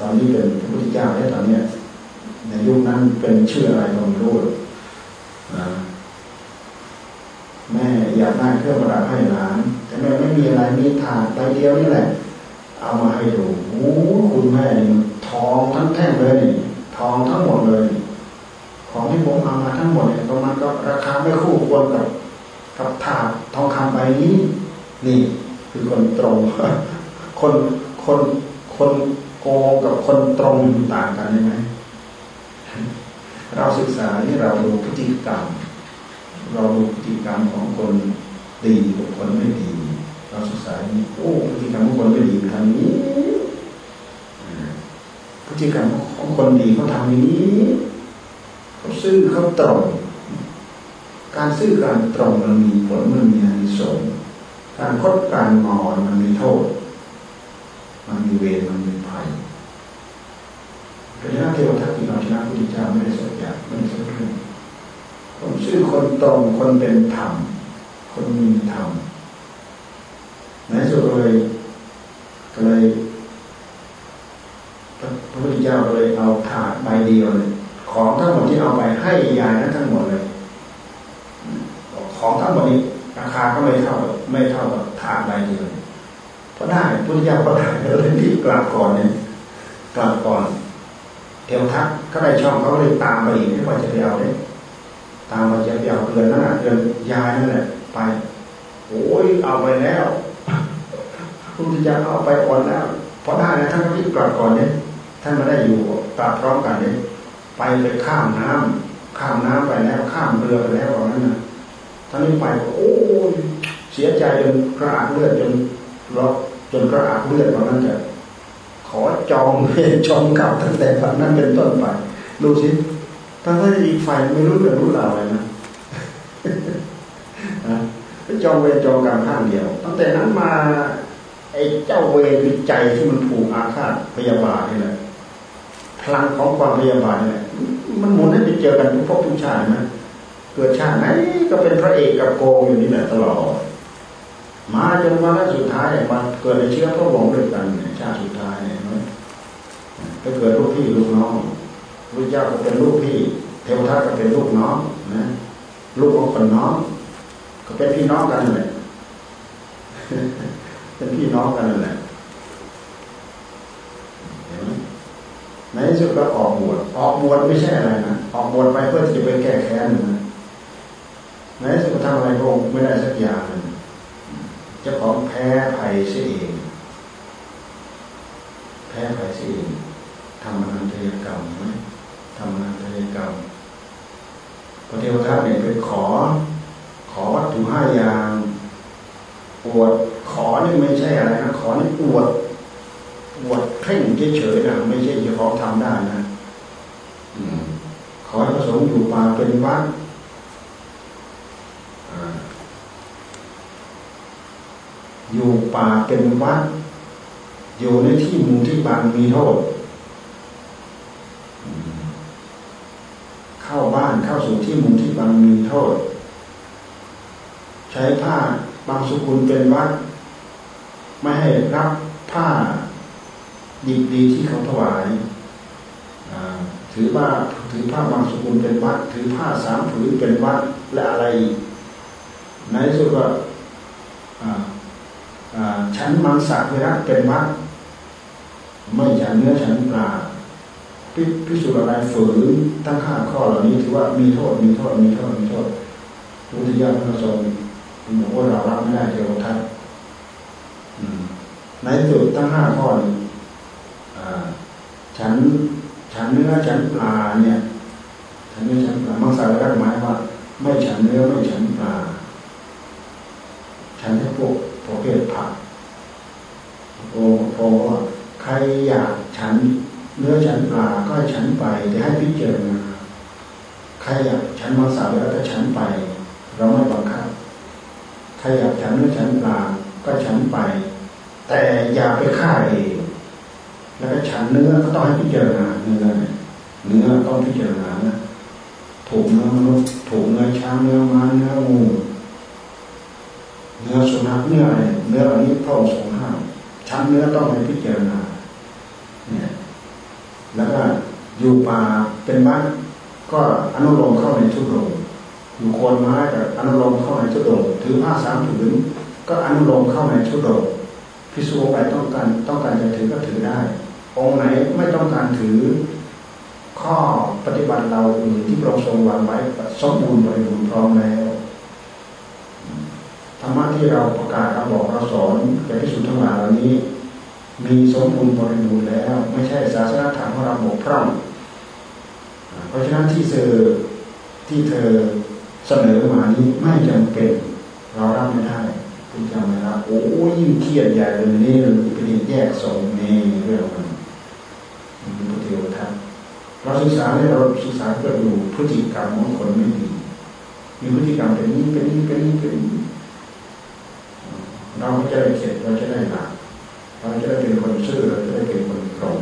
ตอนนี้เป็นพระพุทธเจ้าแล้วตอนเนี้ยในยุคนั้นเป็นชื่ออะไรก็ไม่รู้นะแม่อยากได้เครื่องประดับให้หลาน แต่แม่ไม่มีอะไรมีถาดใบเดียวนี่แหละ เอามาให้ดูโอ้คุณแม่นี่ทองทั้งแท่งเลยนี่ทองทั้งหมดเลย ของที่ผมเอามาทั้งหมดเนี่ยประมาณก็ราคาไม่คู่ควรกับกับถาดทองคำใบนี้ นี่ คือคนตรง คนคนคนโกงกับคนตรงต่างกันใช่ไหมเราศึกษาที่เราดูพฤติกรรม เราดูพฤติกรรมของคนดีกับคนไม่ดี เราศึกษานี้โอ้พฤติกรรมของคนไม่ดีทำนี้พฤติกรรมของคนดีเขาทำนี้เขาซื่อเขาตรงการซื่อการตรงมันมีผลมันมีอานิสงส์การคดการงอนมันมีโทษ มันมีเวรมันมีภัยเพระฉะนั้นเทวทัตที่เราชนะพุทธเจ้าไม่ได้สนใจไม่ได้สนเรื่องคนชื่อคนตรงคนเป็นธรรมคนมีธรรมในสุดเลยก็เลยพระพุทธเจ้าก็เลยเอาถาดใบเดียวเลยของทั้งหมดที่เอาไปให้ยายนั้นทั้งหมดเลย ของทั้งหมดนี้ราคาก็ไม่เท่าไม่เท่ากับถาดใบเดียวเพราะได้พุทธเจ้าก็ได้เลยที่กลับก่อนเนี่ยกลับก่อนเทวทัตก็ได้ช่องเขาเลยตามไปอีกไม่ว่าจะไปเอาเลยตามมาจะไปเอาเดือนนั่นเดือนยายนั่นแหละไปโอ้ยเอาไปแล้วพุทธเจ้าเอาไปอ่อนแล้วพอได้นะท่านก็รีบกลับก่อนเนี่ยท่านมาได้อยู่ตามพร้อมกันเนี่ยไปไปข้ามน้ำข้ามน้ำไปแล้ว ข้ามเรือไปแล้วตอนนั้นนะท่านนี้ไปโอ้ยเสียใจจนกระอักเลือดจนรอก จนกระอักเลือดตอนนั้นจะขอจองเวรจองกลับตั้งแต่วันนั้นเป็นต้นไป ดูสิทั้งที่อีกฝ่ายไม่รู้เรื่องรู้ราวอะไรนะจองเวรจองกรรมข้างเดียว ตั้งแต่นั้นมาไอ้เจ้าเวรคือใจที่มันผูกอาฆาตพยาบาทนี่แหละพลังของความพยาบาทนี่แหละมันหมุนให้ไปเจอกันทุกภพทุกชาตินะเกิดชาติไหนก็เป็นพระเอกกับโกงอยู่นี่แหละตลอด มาจนวันสุดท้ายเนี่ยมาเกิดในเชื้อพระวงศ์ด้วยกันชาติสุดท้ายเนี่ยก็เกิดลูกพี่ลูกน้องพระเจ้าก็เป็นลูกพี่ เทวทัตก็เป็นลูกน้องนะลูกของคนน้อง ก็เป็นพี่น้องกันเลยเป็นพี่น้องกันนั่นแหละเห็นไหมในที่สุดก็ออกบวชออกบวชไม่ใช่อะไรนะออกบวชไปเพื่อที่จะไปแก้แค้นนะในที่สุดทำอะไรพระองค์ไม่ได้สักอย่างนึงเจ้าของแพ้ภัยเสียเอง แพ้ภัยเสียเองทำอนันตยกรรมไหมทำอนันตยกรรมพระเทวทัตเนี่ยไปขอ ขอวัตถุห้าอย่างปวดขอนี่ไม่ใช่อะไรนะขอนี่อวดอวดเคร่งเฉยๆนะไม่ใช่จะขอทำได้นะขอให้พระสงฆ์อยู่ป่าเป็นวัด อยู่ป่าเป็นวัด อยู่ในที่มุงที่บางมีโทษ เข้าบ้านเข้าสู่ที่มุงที่บางมีโทษ ใช้ผ้าบางสุกุลเป็นวัด ไม่ให้รับผ้าดีดีที่เขาถวายถือว่าถือผ้าบางสุกุลเป็นวัด ถือผ้าสามผืนเป็นวัดและอะไรในสุดก็ ฉันมังสวิรัตเป็นวัดไม่ฉันเนื้อฉันปลาพิสูจน์อะไรฝืนตั้งข้าข้อเหล่านี้ถือว่ามีโทษมีโทษมีโทษมีโทษพุทธิยถาพระสงฆ์บอกว่าเรารับไม่ได้เทวทัตในสุดตั้งห้าข้อนี้ฉันฉันเนื้อฉันปลาเนี่ยฉันเนื้อฉันปลามังสวิรัตหมายว่า ไม่ฉันเนื้อไม่ฉันปลา ฉันให้พวกประเภทผักโอ้โหใครอยากฉันเนื้อฉันปลาก็ฉันไปแต่ให้พิจารณาใครอยากฉันมังสวิรัตก็ฉันไป เราไม่บังคับใครอยากฉันเนื้อฉันปลาก็ฉันไป แต่อย่าไปฆ่าเองแล้วก็ฉันเนื้อก็ต้องให้พิจารณาเนื้อเนื้อต้องพิจารณานะถูกเนื้อมนุษย์ถูกเนื้อช้างเนื้อม้าเนื้องู เนื้อสุนัขเนื้ออะไรเนื้อเหล่านี้พระองค์ทรงห้ามชั้นเนื้อต้องให้พิจารณาเนี่ยแล้วก็อยู่ป่าเป็นบ้านก็อนุโลมเข้าในชุดโงอยู่โคนไม้กับอนุโลมเข้าในชุดโรงถือผ้าสามถือก็อนุโลมเข้าในชุดโรงพิสูจน์ไปต้องการต้องการจะถือก็ถือได้ องค์ไหนไม่ต้องการถือ ข้อปฏิบัติเราอื่นที่พระองค์ทรงวางไว้สมบูรณ์บริบูรณ์พร้อมแล้ว ธรรมะที่เราประกาศเราบอกเราสอนแก่พิสุทธิ์ทั้งหลายเหล่านี้ มีสมบูรณ์บริบูรณ์แล้ว ไม่ใช่ศาสนาธรรมของเราบกพร่องเพราะฉะนั้นที่เธอที่เธอเสนอมานี้ไม่จำเป็น เรารับไม่ได้คุณจำไหมครับโอ้ยิ่งเครียดใหญ่เลยนี่เป็นแยกสองในเรื่องมันเป็นพุทธิวทัศน์เราศึกษาเนี่ยเราศึกษาเพื่อดูพฤติกรรมของคนไม่ดีมีพฤติกรรมเป็นนี้เป็นนี้เป็นนี้เป็นนี้ เราไม่จะได้เข็ดเราจะได้หลักเราจะได้เป็นคนซื่อเราจะได้เป็นคนตรง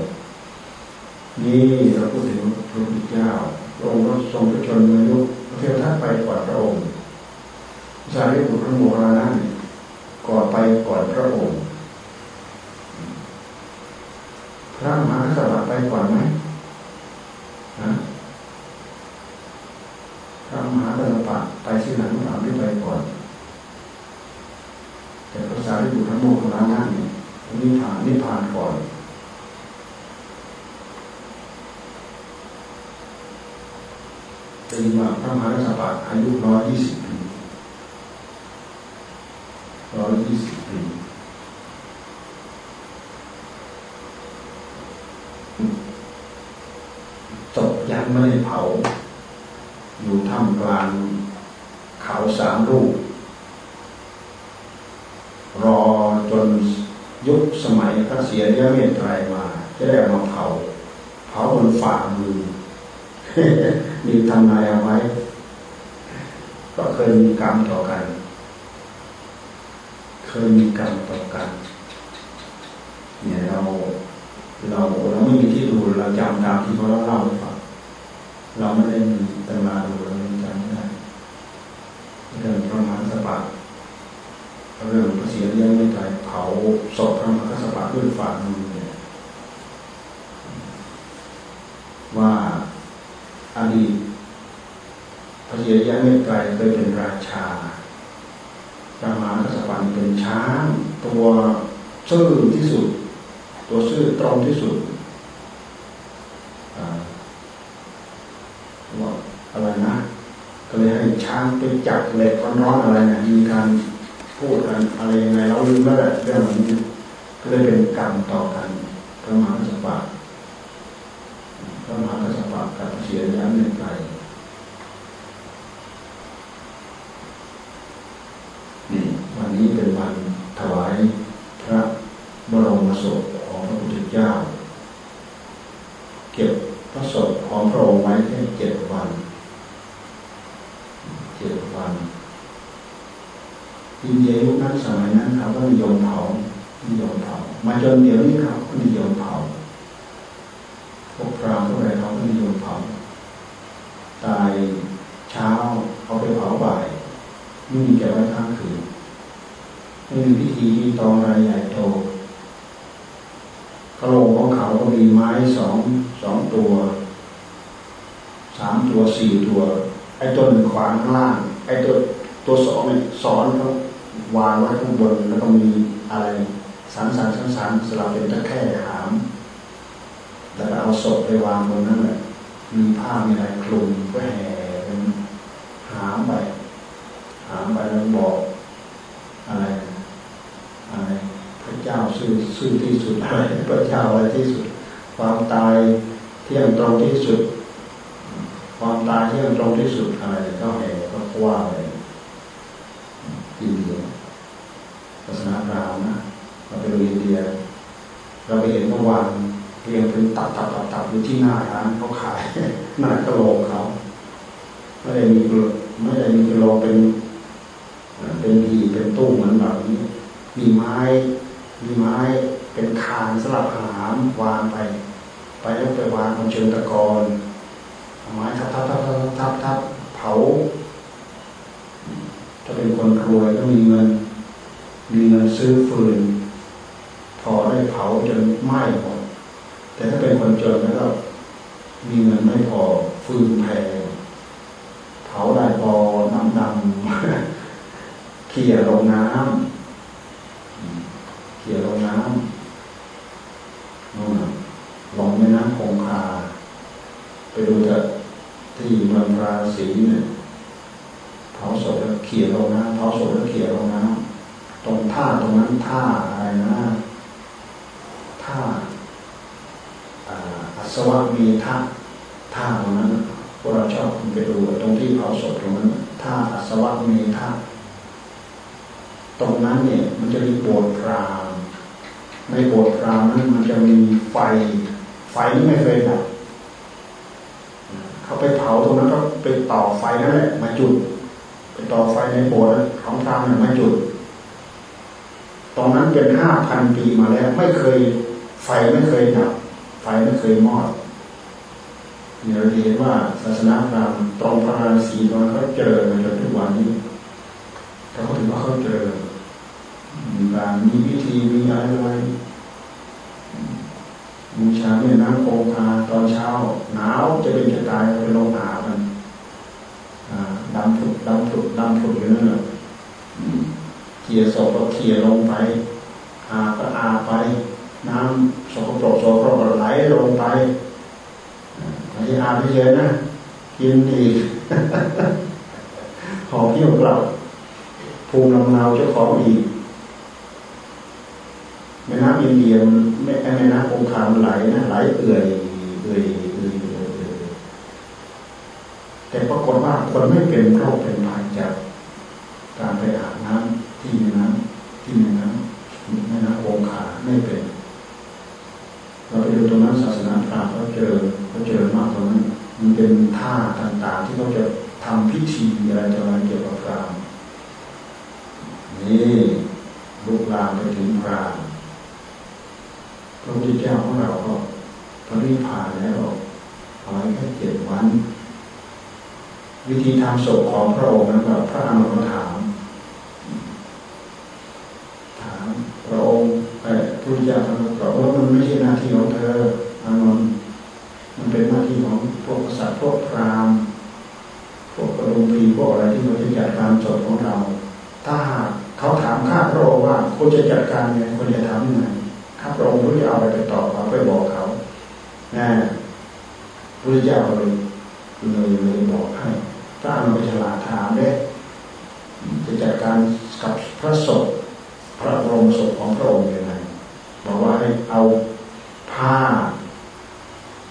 นี่เราพูดถึงพระพุทธเจ้าพระองค์ก็ทรงพระชนมายุเทวทัตไปก่อนพระองค์สารีบุตรพระโมคคัลลานะก่อนไปก่อนพระองค์พระมหาสวัสดิ์ไปก่อนไหมนะพระมหากัปะไปที่หลังหลังไม่ไปก่อน แต่พระสารีบุตรพระโมคคัลานะเนี่ยนิพพานนิพพานก่อนเป็นว่าพระมหากัปะอายุร้อยยี่สิบปีร้อยยี่สิบปีจบยังไม่ได้เผา อยู่ท่ามกลางเขาสามรูป รอจนยุคสมัยพระ เสียเรียมตไตรมา จะได้เอามาเผา เผาบนฝ่ามือมีทำนายเอาไว้ ก็เคยมีกรรมต่อกัน เคยมีกรรมต่อกัน เนี่ยเรา เราเราไม่มีที่ดูเราจำตามที่เขาเล่าให้ฟังเราไม่ได้มีตำราดูเราจำไม่ได้เรื่องพระมหาสปะเรื่องพระเสียเลี้ยงไม่ตายเผาศพพระมหาสปะด้วยฝ่ามือเนี่ยว่าอดีตพระเสียเลี้ยงไม่ตายเคยเป็นราชาพระมหาสปะเป็นช้าง ตัว ซื่อที่สุด ตัวซื่อตรงที่สุดว่าอะไรนะ ก็เลยให้ช้างไปจับเหล็กร้อนๆอะไรเนี่ยมีการพูดกันอะไรยังไงเราลืมแล้วแหละเรื่องนี้ก็เลยเป็นกรรมต่อกันพระมหาสัปะพระมหาสัปะกับเสียยันหนึ่งไปนี่วันนี้เป็นวันถวายพระบรมศพของพระพุทธเจ้า เก็บพระศพของพระองค์ไว้แค่เจ็ดวันเจ็ดวันอินเดียยุคนั้นสมัยนั้นเขาก็นิยมเผานิยมเผามาจนเดี๋ยวนี้เขาก็นิยมเผาพวกพรามพวกอะไรเขาก็นิยมเผาตายเช้าเอาไปเผาบ่าย ไม่มีแก่ไว้ข้างคืนไม่มีพิธีมีตองอะไรใหญ่โตกระโหลกของเขาก็มีไม้สองสองตัวสามตัวสี่ตัว ไอ้ต้นขวางข้างล่าง ไอ้ตัวตัวสองเนี่ยสอนเขาวางไว้ข้างบนแล้วก็มีอะไรสารสารสารสารสลับเป็นตะแคร่หาม แล้วเอาศพไปวางบนนั้นแหละมีผ้ามีอะไรคลุมก็แห่เป็นหามไป หามไปแล้วบอก อะไรอะไรพระเจ้าซื่อซื่อที่สุดอะไรพระเจ้าอะไรที่สุด ความตายเที่ยงตรงที่สุด ความตายเที่ยงตรงที่สุดอะไรก็แห่ก็ว่าเลยอินเดียศาสนาพราหมณ์นะเราไปดูอินเดีย เราไปเห็นเมื่อวานเรียงเป็นตับตับตับตับอยู่ที่หน้าร้านเขาขายหน้ากระโหลกเขาไม่ได้มีไม่ได้มีกระโหลกเป็น เป็นหีเป็นตู้เหมือนแบบนี้ มีไม้ มีไม้ เป็นคานสลับหามวางไป ไปแล้วไปวางบนเชิงตะกอนไม้ทับทับทับทับทับทับเผาถ้าเป็นคนรวยก็มีเงิน มีเงินซื้อฟืนพอได้เผาจนไหม้หมดแต่ถ้าเป็นคนจนแล้วก็มีเงินไม่พอฟืนแพงเผาได้พอน้ำดำ ขี่ยลงน้ำเขี่ยลงน้ำนู่นลงแม่น้ำคงคา ไปดูเถอะที่เมืองราศีเนี่ยเผาศพแล้วเขี่ยลงน้ำเผาศพแล้วเขี่ยลงน้ำตรงท่าตรงนั้นท่าอะไรนะท่าอัศวะมีท่าท่าตรงนั้นพวกเราชอบไปดูตรงที่เผาศพตรงนั้นท่าอัศวะมีท่า ตรงนั้นเนี่ยมันจะมีโบสถ์พราหมณ์ในโบสถ์พราหมณ์นั้นมันจะมีไฟ ไฟไม่เคยดับเขาไปเผาตรงนั้นก็ไปต่อไฟนั่นแหละมาจุด ไปต่อไฟในโบสถ์ของพราหมณ์มาจุดตอนนั้นเป็นห้าพันปีมาแล้ว ไม่เคย ไฟไม่เคยดับ ไฟไม่เคยมอดเนี่ยเราเห็นว่าศาสนาพราหมณ์ตรงพระราศีตอนเขาเจอมาจนทุกวันนี้เขาถือว่าเขาเจอ มีการมีวิธีมีอะไรอะไรบูชาเนี่ยน้ำโคคาตอนเช้า หนาวจะเป็นจะตายไปลงอาบมันดำผุดดำผุดดำผุดอยู่นั่นแหละเขี่ยศพก็เขี่ยลงไปอาก็อาไป น้ำสกปรกสกปรกไหลลงไปไม่ใช่อาไปเฉยนะกินอีหอมเที่ยวกลับภูมิลำเนาเจ้าของอีก แม่น้ำอินเดียแม่แม่น้ำคงคามไหลนะไหลเอื่อยเอื่อยเอื่อยแต่ปรากฏว่าคนไม่เป็นโรคเป็นภัยจากการไปอาบน้ำที่แม่น้ำที่แม่น้ำแม่น้ำคงคาไม่เป็นเราไปดูตรงนั้นศาสนาพราหมณ์เขาเจอเขาเจอมากตรงนั้นมันเป็นท่าต่างๆ ที่เขาจะทำพิธีอะไรต่ออะไรเกี่ยวกับพราหมณ์นี่ลุกลามไปถึงพราหมณ์ ระพุทธเจ้าของเราก็ปริพานแล้วเอาไว้แค่เจ็ดวัน วิธีทำศพของพระองค์นั้นแบบพระอนุถาม ถามพระองค์ไอ้พระพุทธเจ้าท่านบอกว่ามันไม่ใช่หน้าที่ของเธออานนท์มันเป็นหน้าที่ของพวกสัตว์พวกพราหมณ์พวกกรุงพีพวกอะไรที่เขาจะจัดการศพของเรา ถ้าเขาถามข้าพระองค์ว่าคุณจะจัดการไงคุณจะทำยังไง ข้าพระองค์รู้จะเอาอะไรไปตอบเอาไปบอกเขานะพระเจ้าเลยเลยเลยบอกให้ถ้าเราไปฉลาถามเนี่ยจะจัดการกับพระศพพระบรมศพของพระองค์ยังไงบอกว่าให้เอาผ้า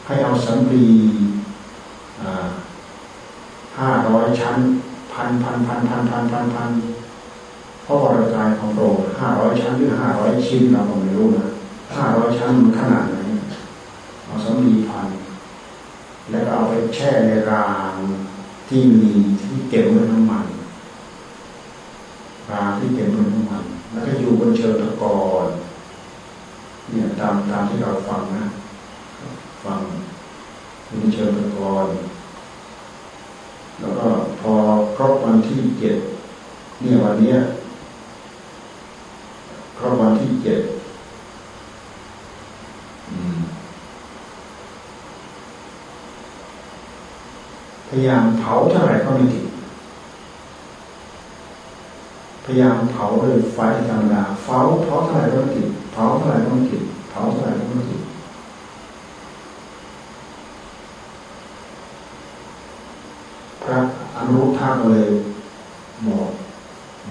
ให้เอาสำลีห้าร้อยชั้น พันพันพันพันพันพันพันเพราะวรกายของโรห้าร้อยชั้นหรือห้าร้อยชิ้นเราไม่รู้นะ ห้าร้อยชั้นมันขนาดไหนเอาสำลีพันแล้วก็เอาไปแช่ในรางที่มีที่เก็บด้วยน้ำมันรางที่เก็บด้วยน้ำมัน แล้วก็อยู่บนเชิงตะกอนเนี่ยตามตามที่เราฟังนะ ฟังบนเชิงตะกอนแล้วก็พอครบวันที่เจ็ดเนี่ยวันนี้ครบวันที่เจ็ดพ ยายามเผาเท่าไหร่ก็ไม่ติดพยายามเผาด้วยไฟธรรมดาเผาเผาเท่าไหร่ก็ไม่ติดเผาเท่าไหร่ก็ไม่ติดเผาเท่าไหร่ก็ไม่ติดพระอนุรุทธาเลยบอก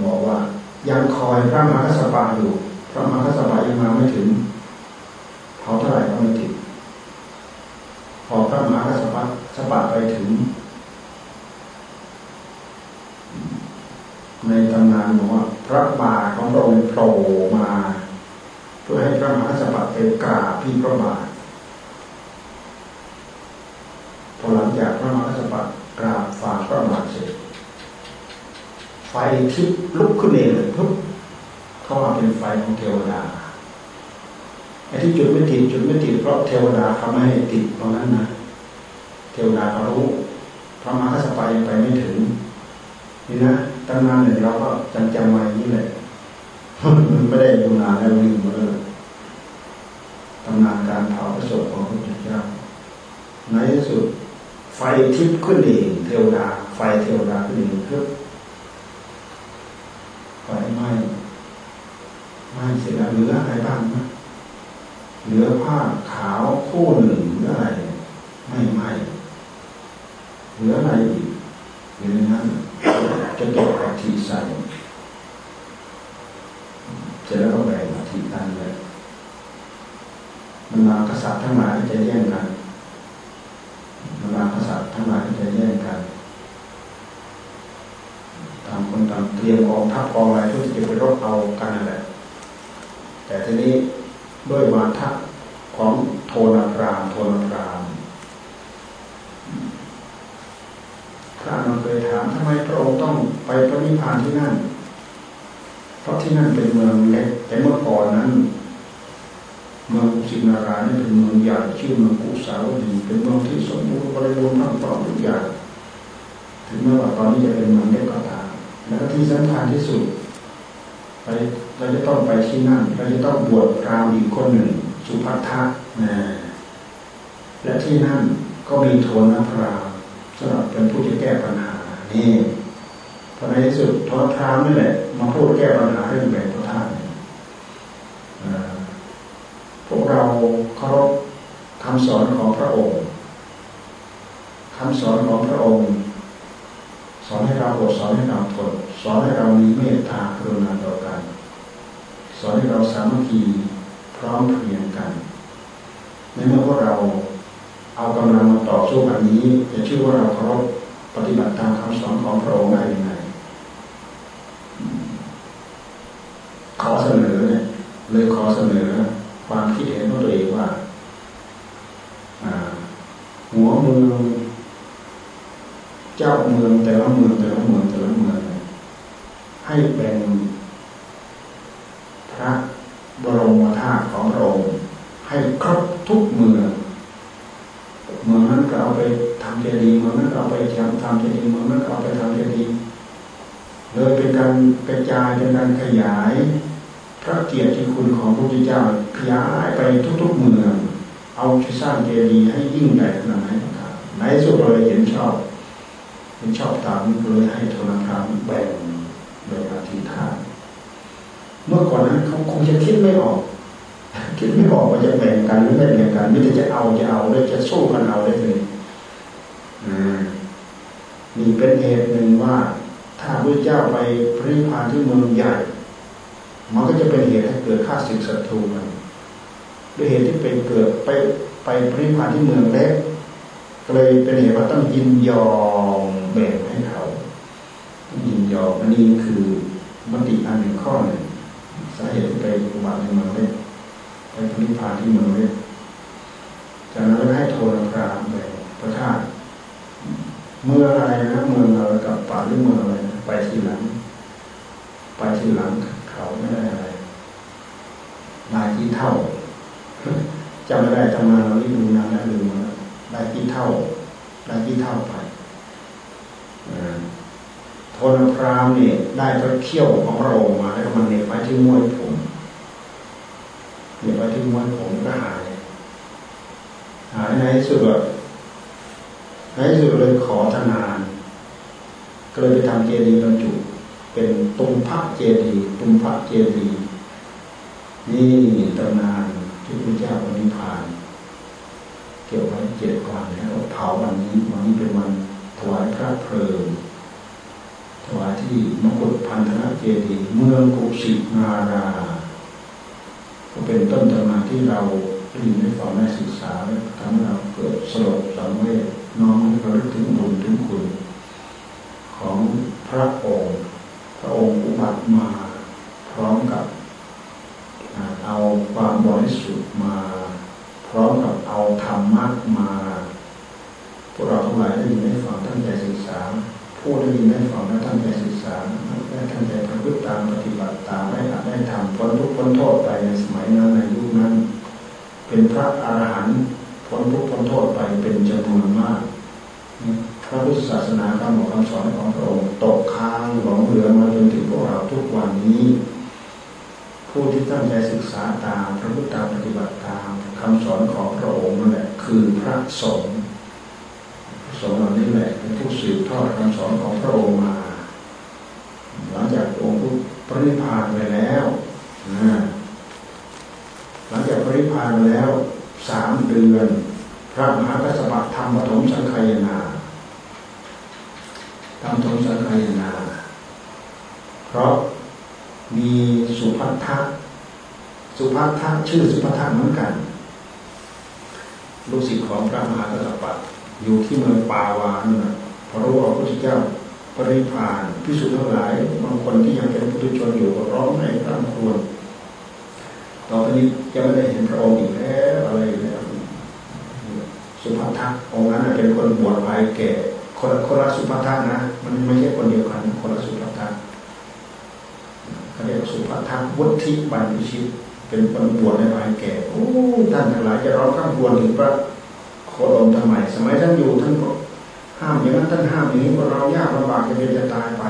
บอกว่า ยังคอยพระมหาสปะอยู่พระมหาสปะยังมาไม่ถึงเผาเท่าไหร่ก็ไม่ติดพอพระมหากัสปะสปะไปถึงในตำนานบอกว่าพระบาทของพระองค์โผล่ มา เพื่อให้พระมหาสปะไปกราบที่พระบาทพอหลังจากพระมหาสปะกราบฝ่าพระบาทเสร็จไฟทิพลุกขึ้นเองเลยทุบเข้ามาเป็นไฟของเทวดาไอ้ที่จุดไม่ติดจุดไม่ติดเพราะเทวดาเขาไม่ให้ติดตรงนั้นนะเทวดาเขารู้พระมหาสปะยังไปไม่ถึงนี่นะตำนานเนี่ยเราก็จำจำไว้นี่แหละ ไม่ได้ดูนานแล้วลืมหมดเลยตำนานการเผาพระศพของพระพุทธเจ้าในที่สุด ไฟทิพย์ขึ้นเองเทวดา ไฟเทวดาขึ้นเองครับไฟไหม้ไหม้เสร็จแล้วเหลืออะไรบ้างนะเหลือผ้าขาวคู่หนึ่งหรืออะไรไม่ไหม้เหลืออะไรอีกอยู่ในนั้นจะเก็บอัฐิใส่ แล้วก็แบ่งอัฐินั้นเลยมันมากษัตริย์ทั้งหลายจะแย่งกันมันมากษัตริย์ทั้งหลายจะแย่งกันตามคนตามเตรียมกองทัพกองอะไรเพื่อที่จะไปรบเอากันนั่นแหละ แต่ทีนี้ด้วยวาทะของโทนพรามโทนพรามพระนนเคยถามทำไมพระองค์ต้องไปพระนิพพานที่นั่น ที่นั่นเป็นเมืองเล็กแต่เมื่อก่อนนั้น เมืองสินารานี่เป็นเมืองใหญ่ชื่อเมืองกุสาวดีเป็นเมืองที่สมบูรณ์บริบูรณ์ทั้งพร้อทุกอย่างถึงแม้ว่าตอนนี้จะเป็นเมืองเล็กก็ตามแล้วที่สำคัญที่สุดไปเราจะต้องไปที่นั่นเราจะต้องบวชพรามอีกคนหนึ่ง สุภัททะนะและที่นั่นก็มีโทนพรามสำหรับเป็นผู้จะแก้ปัญหานี่ พอในที่สุดโทนพรามนี่แหละ มาพูดแก้ปัญหาเรื่องแบ่งพระธาตุพวกเราเคารพคำสอนของพระองค์คำสอนของพระองค์ สอนให้เราอดสอนให้เราทนสอนให้เรามีเมตตากรุณาต่อกัน สอนให้เราสามัคคีพร้อมเพรียงกันในเมื่อพวกเราเอากำลังมาต่อสู้อันนี้จะชื่อว่าเราเคารพปฏิบัติตามคำสอนของพระองค์ได้ยังไงขอเสนอเนี่ย เลยขอเสนอความคิดเห็นของตัวเองว่าหัวเมือง เจ้าเมืองแต่ละเมืองแต่ละเมืองแต่ละเมืองให้แบ่งพระบรมธาตุของพระองค์ให้ครบทุกเมืองเมืองนั้นก็เอาไปทำเจดีย์เมืองนั้นก็เอาไปทำทำเจดีย์เมืองนั้นก็เอาไปทำเจดีย์เลยเป็นการกระจายเป็นการขยาย พระเกียรติคุณของ พระพุทธเจ้าขยายไปทุกๆเมือง เอาที่สร้างเจดีย์ให้ยิ่งใหญ่ขนาดไหนในสุดเลยเห็นชอบเห็นชอบตามเลยให้ธนาคารแบ่งโดยอธิษฐานเมื่อก่อนนั้นเขาคงจะคิดไม่ออกคิดไม่ออกว่าจะแบ่งกันหรือไม่แบ่งกันม่ได้จะเอาจะเอาได้จะสู้กันเอาได้เลยมีเป็นเหตุหนึ่งว่า ถ้าพระเจ้าไปพระนิพพานที่เมืองใหญ่ มันก็จะเป็นเหตุให้เกิดข้าศึกศัตรูกันด้วยเหตุที่เป็นเกิดไปไปพริพานที่เมืองเล็กก็เลยเป็นเหตุว่าต้องยินยอมแบ่งให้เขายินยอมอันนี้คือมติอันหนึ่งข้อหนึ่งสาเหตุที่ไปอุบัติในเมืองเล็กไปพนิพานที่เมืองเล็กจากนั้นก็ให้โทรพรามไปพระธาตุเมืองอะไรนะเมืองอะไรกับป่าหรือเมืองอะไรไปทีหลัง ไปทีหลัง เขาไม่ได้อะไรนายที่เท่าจำไม่ได้ทำงานเราที่ดูนานแล้วลืมมาได้ที่เท่าได้ที่เท่าไปโทนพรามเนี่ยได้พระเขี้ยวของพระองมาแล้วมันเน็บไว้ที่มวยผมเน็บไว้ที่มวยผมก็หายหายในที่สุดในที่สุดเลยขอทนานก็เลยไปทำเจดีย์บรรจุ เป็นตุงพระเจดีย์ตุงพระเจดีย์นี่ตำนานที่พระเจ้าปณิพาน เกี่ยวไว้เจ็ดวันแล้วเผาวันนี้วันนี้เป็นวันถวายพระเพลิงถวายที่มกุฎพันธนะเจดีย์เมืองกุสินารา ก็เป็นต้นตำนานที่เราได้ยินได้ฟังได้ศึกษาและทำให้เราเกิดสลดสังเวชน้อมให้เราลึกถึงบุญถึงคุณ ของพระองค์ ระองค์อุบัติมาพร้อมกับเอาความบริสุทธิ์มา พร้อมกับเอาธรรมะมาพวกเราทั้งหลายได้ยินได้ฟังตั้งใจศึกษาผู้ได้ยินได้ฟังและท่านใจศึกษาและท่านใจประพฤติตามปฏิบัติตามได้อัดได้ทำพ้นทุกพ้นโทษไปในสมัยนั้นในยุคนั้น เป็นพระอรหันต์พ้นทุกพ้นโทษไปเป็นจำนวนมาก ระพุทธศาสนาคำบอกคำสอนของพระองค์ตกค้างหลงเหลือมาจนถึงพวกเราทุกวันนี้ ผู้ที่ตั้งใจศึกษาตามพระพุทธปฏิบัติตามคำสอนของพระองค์นั่นแหละคือพระสงฆ์สงฆ์เหล่านี้แหละเป็นผู้สืบทอดคำสอนของพระองค์มา หลังจากองค์ผู้ปริพพานไปแล้วหลังจากปริพานไปแล้วสามเดือนพระมหากัสสปะทำปฐมสังขยนา ทำปฐมสังขยนา เพราะมีสุภัททะสุภัททะชื่อสุภัททะเหมือนกัน ลูกศิษย์ของพระมหากัสสปะอยู่ที่เมืองปาวานั่นะพอรู้ว่าพระพุทธเจ้าปริพานพิสุทธิ์ทั้งหลายบางคนที่ยังเป็นพุทธชนอยู่ก็ร้องให้ร่ำครวญต่อไปนี้จะไม่ได้เห็นพระองค์อีกแล้วอะไรแล้วสุภัทะองค์นั้นเป็นคนบวชภายแก่ คนคนละสุภทะนนะ มันไม่ใช่คนเดียวกันคนละสุภัทะขเรียกสุภัทวุฒิบัณฑิชิต เป็นคนบวชในภายแก่โอ้ท่านทั้งหลายจะร้องข้ามบวชถึงพระโคดมทำไมสมัยท่านอยู่ท่านก็ห้ามอย่างนั้นท่านห้ามอย่างนี้ก็เรายากลำบากจะเป็นจะตายไป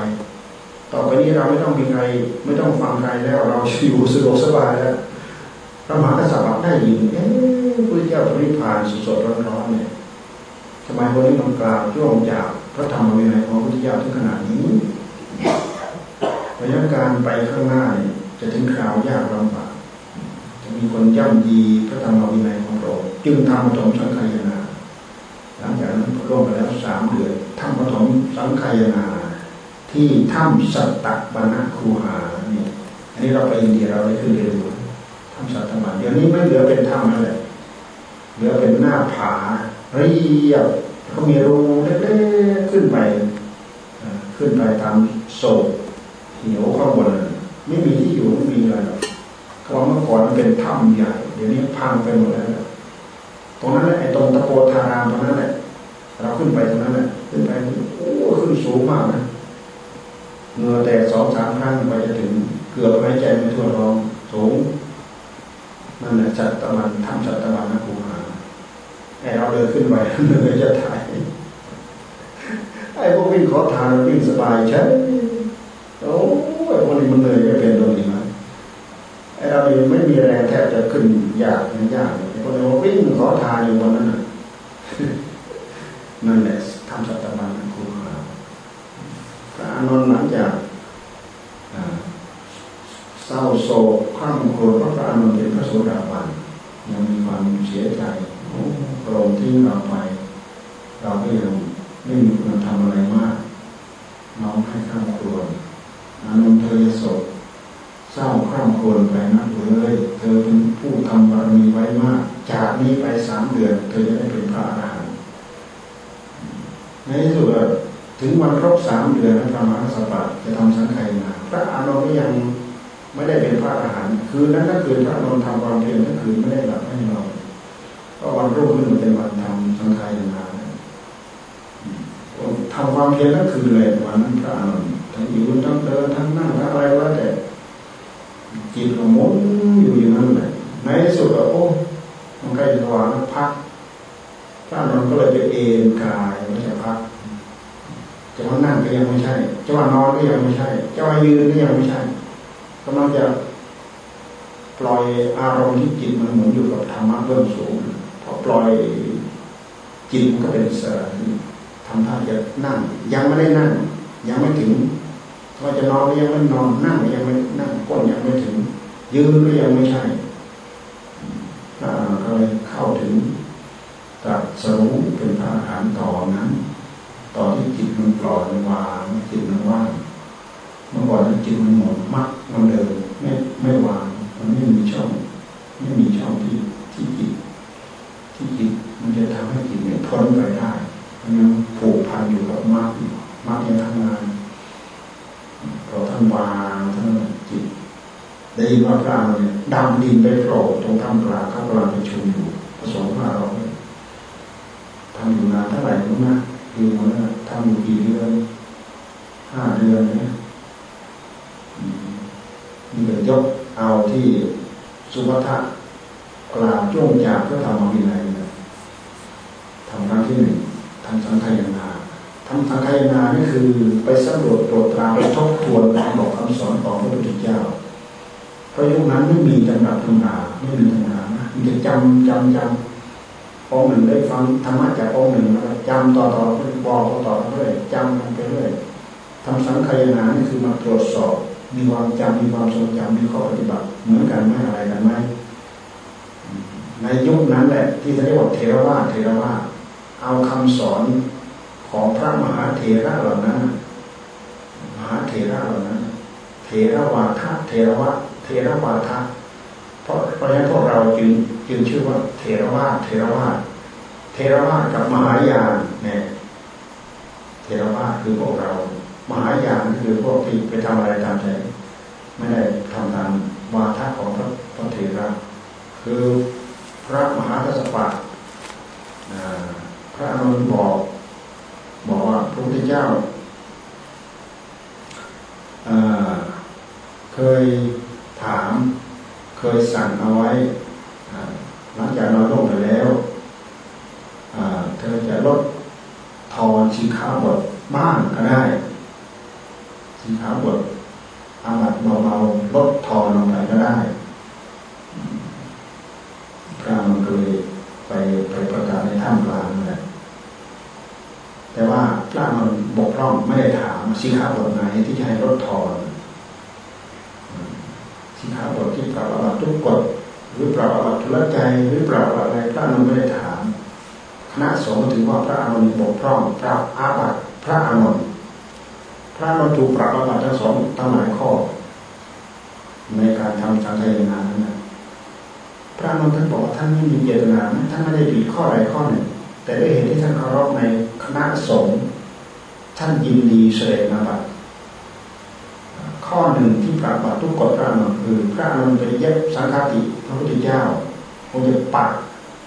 ต่อไปนี้เราไม่ต้องมีใครไม่ต้องฟังใครแล้วเราอยู่สะดวกสบายแล้วพระมหากษัตริย์ได้ยินเอ๊ะพระเจ้าปริพานสดๆร้อนๆเนี่ย ทำไมคนนี้มันกล่าวช่วงจากพระธรรมวินัยของพระพุทธเจ้าถึงขนาดนี้ระนั้นการไปข้างหน้าจะถึงคราวยากลำบากจะมีคนย่ำยีพระธรรมวินัยของเราจึงทำปฐมสังขยนาหลังจากนั้นร่วมไปแล้วสามเดือนทำปฐมสังขยนา ที่ถ้ำสัตตบานะครูหาเนี่ยอันนี้เราไปอินเดียเราได้ขึ้นเรียนรู้ถ้ำสัตตบาเดี๋ยวนี้ไม่เหลือเป็นถ้ำแหละเหลือเป็นหน้าผา เรียบก็มีรูเล็กๆขึ้นไปขึ้นไปตามโศกเหี่ยวข้างบนไม่มีที่อยู่ไม่มีอะไรหรอกเพราะเมื่อก่อนมันเป็นถ้ำใหญ่เดี๋ยวนี้พังไปหมดแล้วตรงนั้นแหละไอ้ตรงตะโพธารามตรงนั้นแหละเราขึ้นไปตรงนั้นแหละขึ้นไปโอ้ขึ้นสูงมากนะเงือแตกสองสามครั้งไปจะถึงเกือบหายใจไม่ทั่วท้องสูงนั่นแหละจัตตะวันทำจัตตะวันนะครู หาไอ้เราเดินขึ้นไปเหนื่อยจะถ่ายไอ้พวกวิ่งขอทานวิ่งสบายใช่โอ้ยวันนี้มันเหนื่อยจะเป็นตรงนี้มั้ยไอ้เราไม่มีแรงแทบจะขึ้นยากไม่ยากคนเราวิ่งขอทานอยู่วันนั้นนั่นแหละทำสัตบันครูหาพระอานนท์หลังจากเศร้าโศกข้ามโกรธพระอานนท์เป็นพระโสดาบันยังมีความเสียใจ โกรธทิ้งเราไป เราก็ยังไม่มีคุณทำอะไรมาก น้องให้ข้ามโกรอานนท์เธอจะโศกเศร้าข้ามโกรไปนักเลยเธอเป็นผู้ทำบารมีไว้มาก จากนี้ไปสามเดือน เธอจะได้เป็นพระอรหันต์ในที่สุดถึงวันครบสามเดือนพระมหาสัปดาห์จะทำสังขารนาพระอานนท์ยังไม่ได้เป็นพระอรหันต์คืนนั้นก็คือพระนนท์ทำความเพียรก็คือไม่ได้หลับไม่นอน ก็วันรุ่งขึ้นเป็นวันทำสังขารนาทำความเพียรก็คือเลยวันนั้นพระอานนท์ทั้งยืนทั้งเดินทั้งนั่งทั้งอะไรก็แต่จิตก็มุนอยู่อย่างนั้นแหละในสุดก็โอ้มันใกล้จะวางพักพระอานนท์ก็เลยไปเอนกายไม่ใช่พักจะว่านั่งก็ยังไม่ใช่จะว่านอนก็ยังไม่ใช่จะว่ายืนก็ยังไม่ใช่กำลังจะปล่อยอารมณ์ที่จิตมันหมุนอยู่กับธรรมะเบื้องสูง ปล่อยจิตมันก็เป็นอิสระทำท่าจะนั่ง ยังไม่ได้นั่ง ยังไม่ถึงว่าจะนอนยังไม่นอนนั่งยังไม่นั่งก้นยังไม่ถึง ยืนก็ยังไม่ใช่ก็เลยเข้าถึงตัดสรุปเป็นพระอรหันต์ต่อนั้นตอนที่จิตมันปล่อยวางจิตมันว่างเมื่อก่อนจิตมันหมดมักมันเดินไม่ไม่วางมันไม่มีช่อง ไม่มีช่องที่ ที่จิตมันจะทำให้จิตเนี่ยพ้นไปได้มันยังผูกพันอยู่กับมรรคมรรคยังทำงานเราท่านวางท่านจิตได้ยินว่าพระเนี่ยดำดินไปโผล่ตรงท่ามกลางเขากลังประชุมอยู่ผสมมาเราทำอยู่นานเท่าไหร่รู้นะอยู่นะทำอยู่กี่เดือนห้าเดือนเนี่ยนี่เป็นยกเอาที่สุภทะ กล่าวจ้วงจากพื่อทำมวินัยทำครั้งที่หนึ่งทำสังขยนาทำสังขยนานี่คือไปสำรวจตรวจตราไปทบทวนการบอกคำสอนของพระพุทธเจ้าเพราะยุคนั้นไม่มีตำรับตำราไม่มีตำรานะมีแต่จำจำจำองหนึ่งได้ฟังธรรมะจากองหนึ่งแล้วจำต่อต่อไปบอกต่อไปเรื่อยจำไปเรื่อยทำสังขยนานี่คือมาตรวจสอบ มีความจำมีความทรงจำมีข้อปฏิบัติเหมือนกันไหมอะไรกันไหม ในยุคนั้นแหละที่เรียกว่าเทรวาเทรวาเอาคำสอนของพระมหาเถระเหล่านั้นมหาเถระเหล่านั้นเถระวาทะเถระวะเถระวาทะเพราะเพราะฉะนั้นพวกเราจึงจึงชื่อว่าเถระวาเถระวาเทระวากับมหายานเนี่ยเทระวาคือพวกเรา มหายานคือพวกที่ไปทำอะไรตามใจไม่ได้ทำตามวาทะของพระพระเถระคือ พระมหากัสปะพระอนุนบอกบอกว่าพระพุทธเจ้าเคยถามเคยสั่งเอาไว้หลังจากเราลงไปแล้วเธอจะลดทอนชีขาบทบ้างก็ได้ชีขาบทอาบัตเบาๆลดทอนลงไปก็ได้ พระมันเคยไปไปประกาศในถ้ำกลางนั่นแหละแต่ว่าพระมันบกพร่องไม่ได้ถามสิขาบทไหนที่จะให้ลดทอนสิขาบทที่ปรับอาบัตทุกกฎหรือปรับอาบัตทุลใจหรือปรับอะไรพระมันไม่ได้ถามคณะสงฆ์ถือว่าพระอนุนบกพร่องปรับอาบัตพระอนุนพระอนุนถูกปรับอาบัตทั้งสองตั้งหลายข้อในการทำสังฆทานนั้นนะ พระอนุนท่านบอกว่าท่านไม่มีเจตนาท่านไม่ได้ผิดข้อใดข้อหนึ่ง แต่ด้วยเหตุที่ท่านเคารพในคณะสงฆ์ท่านยินดีเสด็จมาบัตข้อหนึ่งที่ปราบัตทุกกฎพระอนุคือพระอนุไปเย็บสังฆติพระพุทธเจ้าคงจะปัก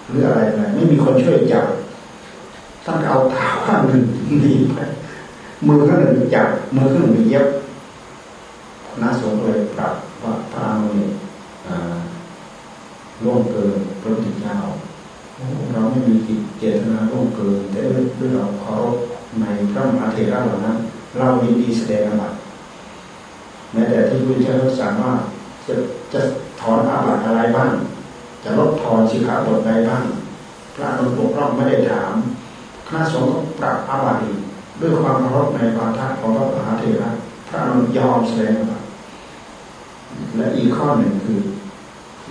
หรืออะไรอะไรไม่มีคนช่วยจับท่านเอาเท้าข้างหนึ่งดีไปมือข้างหนึ่งจับมือข้างหนึ่งเย็บคณะสงฆ์เลยปรับว่าพระอนุ ล่วงเกินพระพุทธเจ้าเราไม่มีจิตเจตนาล่วงเกินแต่ด้วยเราเคารพในพระมหาเถระเหล่านั้น เรายินดีแสดงอาบัติแม้แต่ที่พระเจ้าสั่งว่าจะจะถอนอาบัติอะไรบ้าง จะลดทอนสิขาบทใดบ้างพระอนุปกรองไม่ได้ถามคณะสงฆ์ก็ปรับอาบัติด้วยความเคารพในวาทะของพระมหาเถระพระอนุยอมแสดงอาบัติและอีกข้อหนึ่งคือ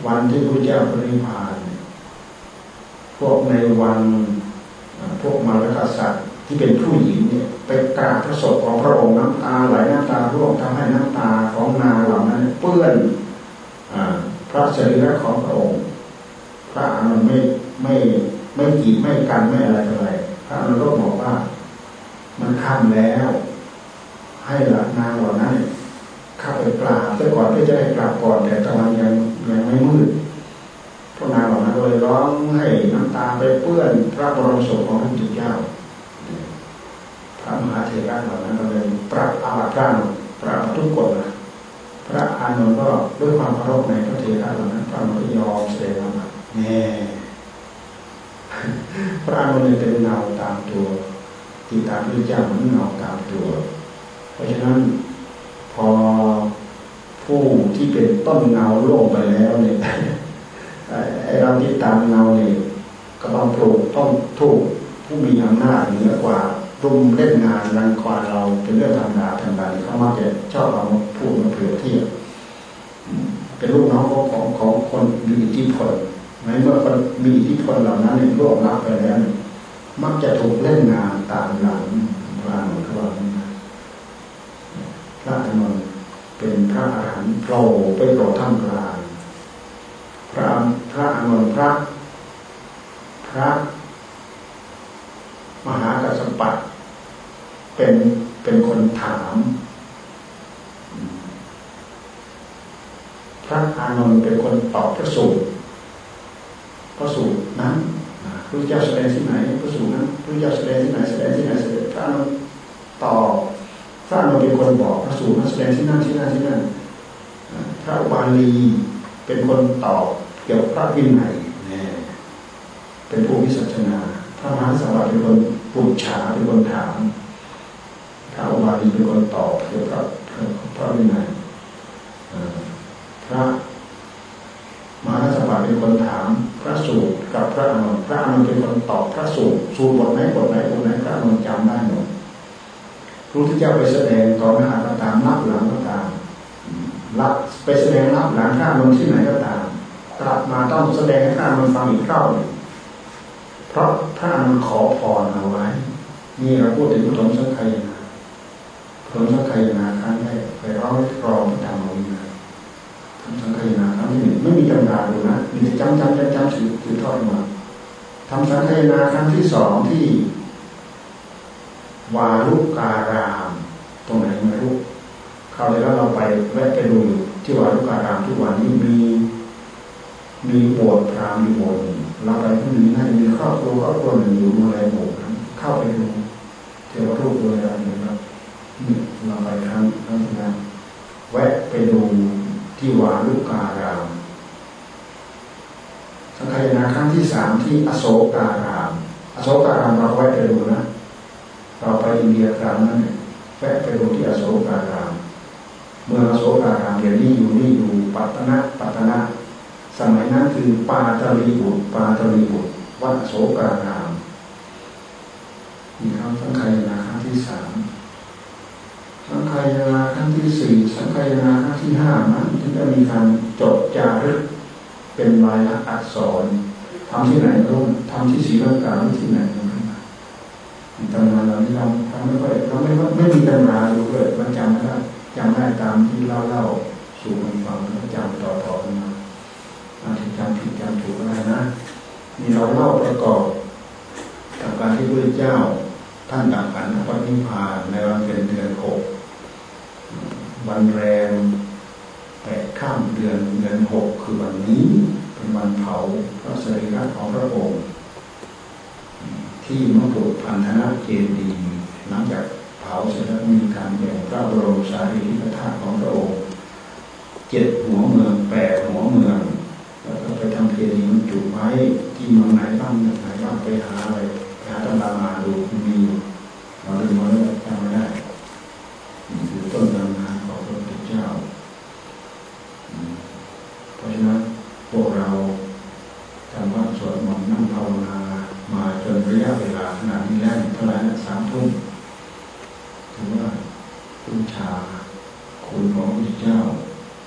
วันที่พระเจ้าปริพาน พวกในวันพวกมารกษัตริย์ที่เป็นผู้หญิงเนี่ยไปกราบพระศพของพระองค์น้ำตาไหลน้ำตาร่วงทำให้น้ำตาของนางเหล่านั้น เปื้อนพระสรีระของพระองค์ พระอนุนไม่ไม่ไม่กีดไม่กันไม่อะไรอะไรพระอนุนก็บอกว่า มันค่ำแล้ว ให้ละนางเหล่านั้นเข้าไปกราบแต่ก่อนเพื่อจะได้กราบก่อนแต่ตอนยัง ยังไม่มืดพระนางเหล่านั้นก็เลยร้องให้น้ำตาไปเปื้อนพระบรมศพของพระพุทธเจ้าพระมหาเถระเหล่านั้นก็เลยปรับอาบัติพระปรับทุกกฎนะพระอานนท์ก็ด้วยความเคารพในพระเถระเหล่านั้นพระอานนท์ยอมแสดงอาบัติแน่พระอานนท์เป็นเงาตามตัวติดตามพระเจ้าเหมือนเงาตามตัว เพราะฉะนั้นพอ ผู้ที่เป็นต้นเงาโล่วงไปแล้วเนี่ยไอเราที่ตามเงาเนี่ยก็ต้องปลูกต้องถูกผู้มีอำนาจเหนือกว่ารุมเล่นงานรังควานเราเป็นเรื่องธรรมดาธรรมดาเขามักจะชอบเอาพูดมาเปรียบเทียบเป็นลูกน้องของของคนมีอิทธิพลไหมเมื่อคนมีอิทธิพลเหล่านั้นเนี่ยร่วงรับไปแล้ว มักจะถูกเล่นงานตามหลังพระนุเขาบอกพระอนุน เป็นพระอรหันต์โผล่ไปโปรดท่ามกลางพระพระอนุนพระ พระ มหากัสปัตเป็นเป็นคนถาม พระอานนท์เป็นคนตอบพระสูตรพระสูตรนั้นพระเจ้าแสดงที่ไหนพระสูตรนั้นพระเจ้าแสดง พระอานนท์เป็นคนบอกพระสูตรนั้นแสดงที่นั่นที่นั่นที่นั่นพระบาลีเป็นคนตอบเกี่ยวกับพระวินัยเนี่ยเป็นผู้วิสัชนา พระมหาสวัสดิ์เป็นคนปุจฉาเป็นคนถามพระอุบาลีเป็นคนตอบเกี่ยวกับพระวินัยพระมหาสวัสดิ์เป็นคนถาม พระสูตรกับพระอนุพระอนุเป็นคนตอบพระสูตรสูตรบทไหนบทไหนบทไหนพระอนุจำได้หมด พระพุทธเจ้าไปแสดงต่อหน้าก็ตามนับหลังก็ตามรับไปแสดงรับหลังข้ามนที่ไหนก็ตาม กลับมาต้องแสดงให้ข้ามันฟังอีกรอบเพราะพระอนุขอพรเอาไว้ นี่เราพูดถึงปฐมสังขยนาปฐมสังขยนาครั้งแรกไปร้องรองประจำเอาวินาปฐมสังขยนาครั้งที่หนึ่งไม่มีตำราดูนะมีแต่จำจำจำจำสืบสืบทอดมาทำสังขยนาครั้งที่สองที่ วารุการาม ตรงไหนไม่รู้คราวที่แล้วเราไปแวะไปดูที่วัดลูกการามทุกวันนี้มี มีโบสถ์พราหมณ์อยู่โบสถ์เราไปที่นี่ให้มีครอบครัวครอบครัวหนึ่งอยู่ในโบสถ์เข้าไปดูเทวรูปโดยอะไรนะครับเราไปครั้งครั้งที่แล้วแวะไปดูที่วาลุการามสังขยนาครั้งที่สามที่อโศการาม อโศการามเราแวะไปดูนะ เราไปอินเดียครั้งนั้นแวะไปดูที่อโศการาม เมื่ออโศการามเดี๋ยวนี้อยู่นี่อยู่ปัตตนะปัตตนะสมัยนั้นคือปาตลีบุตรปาตลีบุตรวัดอโศการามมีคำสังขยนาครั้งที่สามสังขยนาครั้งที่สี่สังขยนาครั้งที่ห้านั้นที่จะมีการจดจารึกเป็นลายลักษณ์อักษรทำที่ไหนรู้ทำที่ศรีลังกาที่ไหนรู้ ตำนานเราที่เราทำไม่ค่อยเราไม่ไม่มีตำราอยู่เลยมันจำได้จำได้ตามที่เล่าเล่าสู่กันฟังแล้วจำต่อต่อกันมาอาจจะจำผิดจำถูกก็ได้นะมีเราเล่าประกอบกับการที่พระเจ้าท่านดับขันพระนิพพานในวันเป็นเดือนหกวันแรมแปดข้ามเดือนเดือนหกคือวันนี้เป็นวันเผาพระสรีระของพระองค์ ที่มกุฎพันธนาเจดีหลังจากเผาเสร็จแล้วมีการแบ่งพระบรมสารีริกธาตุของพระองค์เจ็ดหัวเมืองแปดหัวเมืองแล้วก็ไปทำเจดีย์มันจุไว้ที่เมืองไหนบ้างเมืองไหนบ้างไปหาอะไรไปหาตำรามาดูมีอยู่เราเลยมาเลยจำไม่ได้นี่คือต้นตำนานของพระพุทธเจ้าเพราะฉะนั้นพวกเราทำวัดสวดมนต์นั่งภาวนามาจนระยะเวลาขนาดนี้แล้วเท่าไหร่นะสามทุ่มถือว่าคุณชาคุณของพระเจ้า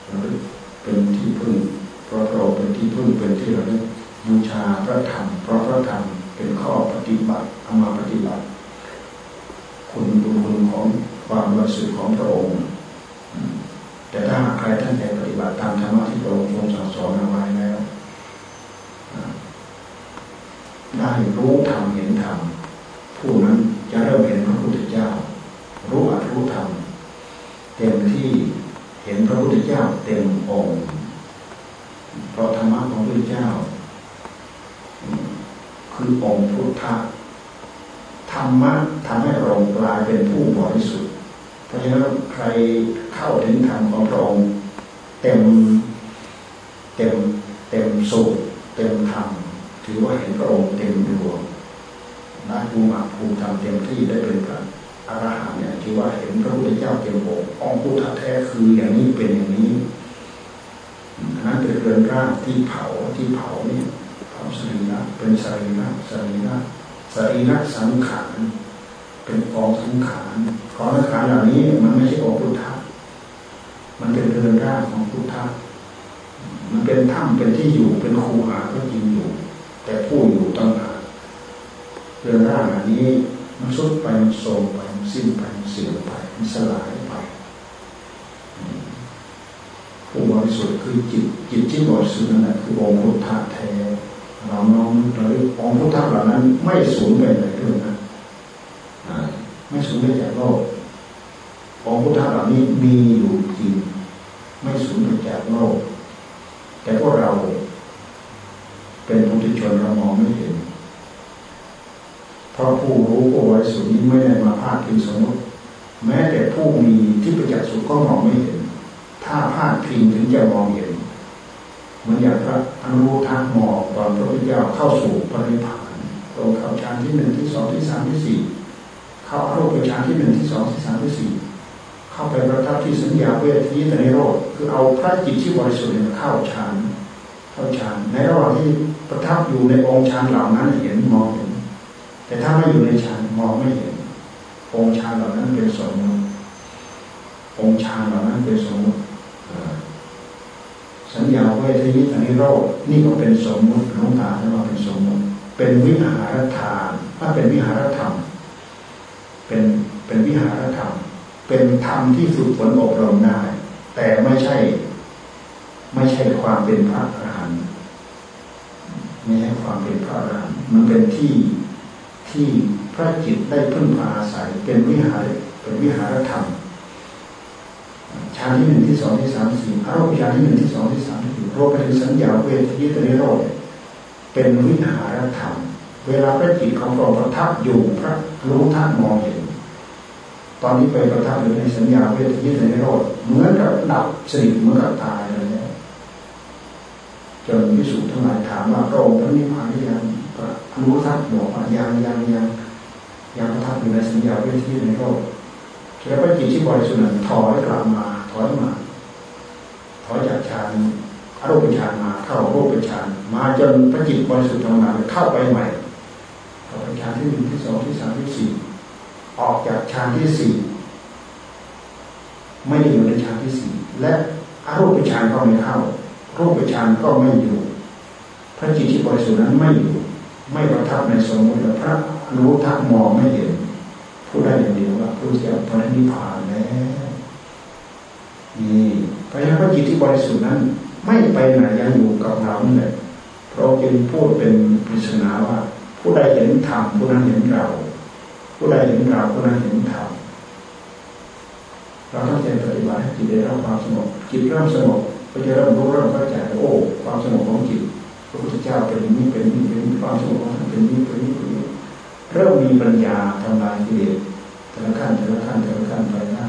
ระลึกเป็นที่พึ่งเพราะเราเป็นที่พึ่งเป็นที่ระลึกบูชาพระธรรมเพราะพระธรรมเป็นข้อปฏิบัติเอามาปฏิบัติ คุณบุญคุณของความบริสุทธิ์ของพระองค์แต่ถ้าหากใครท่านใจปฏิบัติตามธรรมะที่พระองค์ทรงสั่งสอนเอาไว้แล้วได้รู้ธรรมเห็นธรรมผู้นั้นจะเริ่มเห็นพระพุทธเจ้า รู้อัตรู้ธรรมเต็มที่เห็นพระพุทธเจ้าเต็มองค์เพราะธรรมะของพระพุทธเจ้า คือองค์พุทธะธรรมะทำให้เรากลายเป็นผู้บริสุทธิ์เพราะฉะนั้นใครเข้าถึงธรรมของพระองค์เต็มเต็มเต็มสูตรเต็มธรรมถือว่าเห็นพระองค์เต็มดวงได้ภูมิภูมิธรรมเต็มที่ได้เป็นพระอรหันต์เนี่ยถือว่าเห็นพระพุทธเจ้าเต็มองค์องค์พุทธแท้คืออย่างนี้เป็นอย่างนี้นั้นเป็นเรือนร่างที่เผาที่เผาเนี่ยเผาสรีระเป็นสรีระสรีระสรีระสังขารเป็นกองสังขารกองสังขารเหล่านี้มันไม่ใช่องค์พุทธะมันเป็นเรือนร่างของพุทธะมันเป็นถ้ำเป็นที่อยู่เป็นคูหาก็จริงอยู่ แต่ผู้อยู่ตั้งหาเรือนร่างอันนี้มันสุดไปมันโทรมไปมันสิ้นไปมันเสื่อมไปมันสลายไปผู้ บริสุทธิ์คือจิตจิตที่บริสุทธิ์นั่นแหละคือองค์พุทธะแท้เราน้อมเราเรียกองค์พุทธะเหล่านั้น ไม่สูญไปไหนด้วยนะไม่สูญไปจากโลกองค์พุทธะเหล่านี้มีอยู่จริง ไม่สูญไปจากโลก แต่พวกเรา เป็นปุถุชนเรามองไม่เห็น เพราะผู้รู้ผู้บริสุทธิ์นี้ไม่ได้มาพาดพิงสมมติแม้แต่ผู้มีที่ประจักษ์สุขก็มองไม่เห็น ถ้าพาดพิงถึงจะมองเห็นเหมือนอย่างพระอนุทธะมองตอนพระพุทธเจ้าเข้าสู่ปริพานตรงเข้าฌานที่หนึ่งที่สองที่สามที่สี่เข้าอารมณ์ฌานที่หนึ่งที่สองที่สามที่สี่เข้าไปประทับที่สัญญาเวทีตนิโรธคือเอาพระจิตที่บริสุทธิ์เข้าฌานเข้าฌานในระหว่างที่ประทับอยู่ในองค์ฌานเหล่านั้นเห็นมองเห็น แต่ถ้าไม่อยู่ในฌานมองไม่เห็น องค์ฌานเหล่านั้นเป็นสมมติองค์ฌานเหล่านั้นเป็นสมมติ สัญญาเวทยิตนิโรธนี่ก็เป็นสมมติหลวงตาท่านว่าเป็นสมมติ เป็นวิหารทานถ้าเป็นวิหารธรรม เป็นเป็นวิหารธรรม เป็นธรรมที่ฝึกฝนอบรมได้ แต่ไม่ใช่ ไม่ใช่ความเป็นพระอรหันต์ไม่ใช่ความเป็นพระอรหันต์มันเป็นที่ที่พระจิตได้พึ่งพาอาศัยเป็นวิหารเป็นวิหารธรรม ฌานที่หนึ่งที่สองที่สามสี่อารมณ์ฌานที่หนึ่งที่สองที่สามสี่รวมไปถึงสัญญาเวทยิตนิโรธเป็นวิหารธรรม เวลาพระจิตของเราประทับอยู่พระรู้ท่านมองเห็น ตอนนี้ไปประทับอยู่ในสัญญาเวทยิตในโรดเหมือนกับดับสนิทเหมือนกับตายอะไรเนี่ยจนพิสูจน์ทั้งหลายถามว่าพระองค์ท่านนิพพานหรือยังพระอนุทัตบอกว่ายังยังยังยังประทับอยู่ในสัญญาเวทยิตในโรด แล้วก็จิตที่บริสุทธิ์นั้นถอยกลับมาถอยมาถอยจากฌานอารมณ์ฌานมาเข้ารูปฌานมาจนพระจิตบริสุทธิ์ธรรมดาเข้าไปใหม่เข้าไปฌานที่หนึ่งที่สองที่สามที่สี่ออกจากฌานที่สี่ไม่ได้อยู่ในฌานที่สี่และอารมณ์ฌานก็ไม่เข้ารูปฌานก็ไม่อยู่ พระจิตที่บริสุทธิ์นั้นไม่อยู่ ไม่ประทับในสมมติพระรู้ทักมองไม่เห็น พูดได้อย่างเดียวว่าพระเจ้าพระนิพพานแล้วนี่เพราะฉะนั้นพระจิตที่บริสุทธิ์นั้น ไม่ไปไหนยังอยู่กับเราเนี่ยพระจึงพูดเป็นปริศนาว่า ผู้ใดเห็นธรรมผู้นั้นเห็นเรา ผู้ใดเห็นเราผู้นั้นเห็นธรรมเราต้องใจปฏิบัติให้จิตได้รับความสงบจิตเริ่มสงบก็จะเริ่มรู้เริ่มเข้าใจโอ้ ความสงบของจิตพระพุทธเจ้าเป็นนี้เป็นนี้เป็นความสงบของท่านเป็นนี้เป็นนี้ เริ่มมีปัญญาทำลายกิเลสแต่ละขั้นแต่ละขั้นแต่ละขั้นไปได้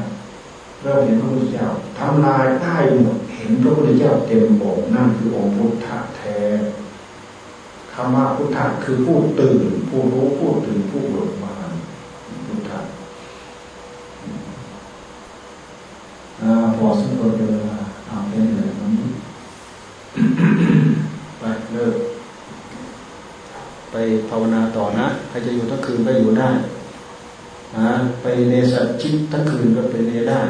เริ่มเห็นพระพุทธเจ้าทำลายได้หมดเห็นพระพุทธเจ้าเต็มอกนั่นคือองค์พุทธะแท้คำว่าพุทธะคือผู้ตื่น ผู้รู้ผู้ตื่นผู้เบิกบานพุทธะพอสมควรเวลาเอาไปเลยวันนี้ไปเลิก ไปภาวนาต่อนะใครจะอยู่ทั้งคืนก็อยู่ได้นะไปเนสัตชิตทั้งคืนก็ไปเนได้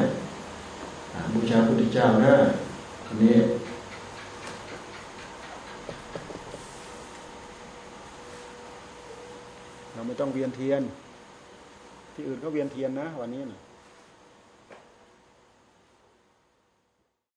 บูชาพุทธเจ้านะทีนี้เราไม่ต้องเวียนเทียน ที่อื่นก็เวียนเทียนนะ วันนี้นะ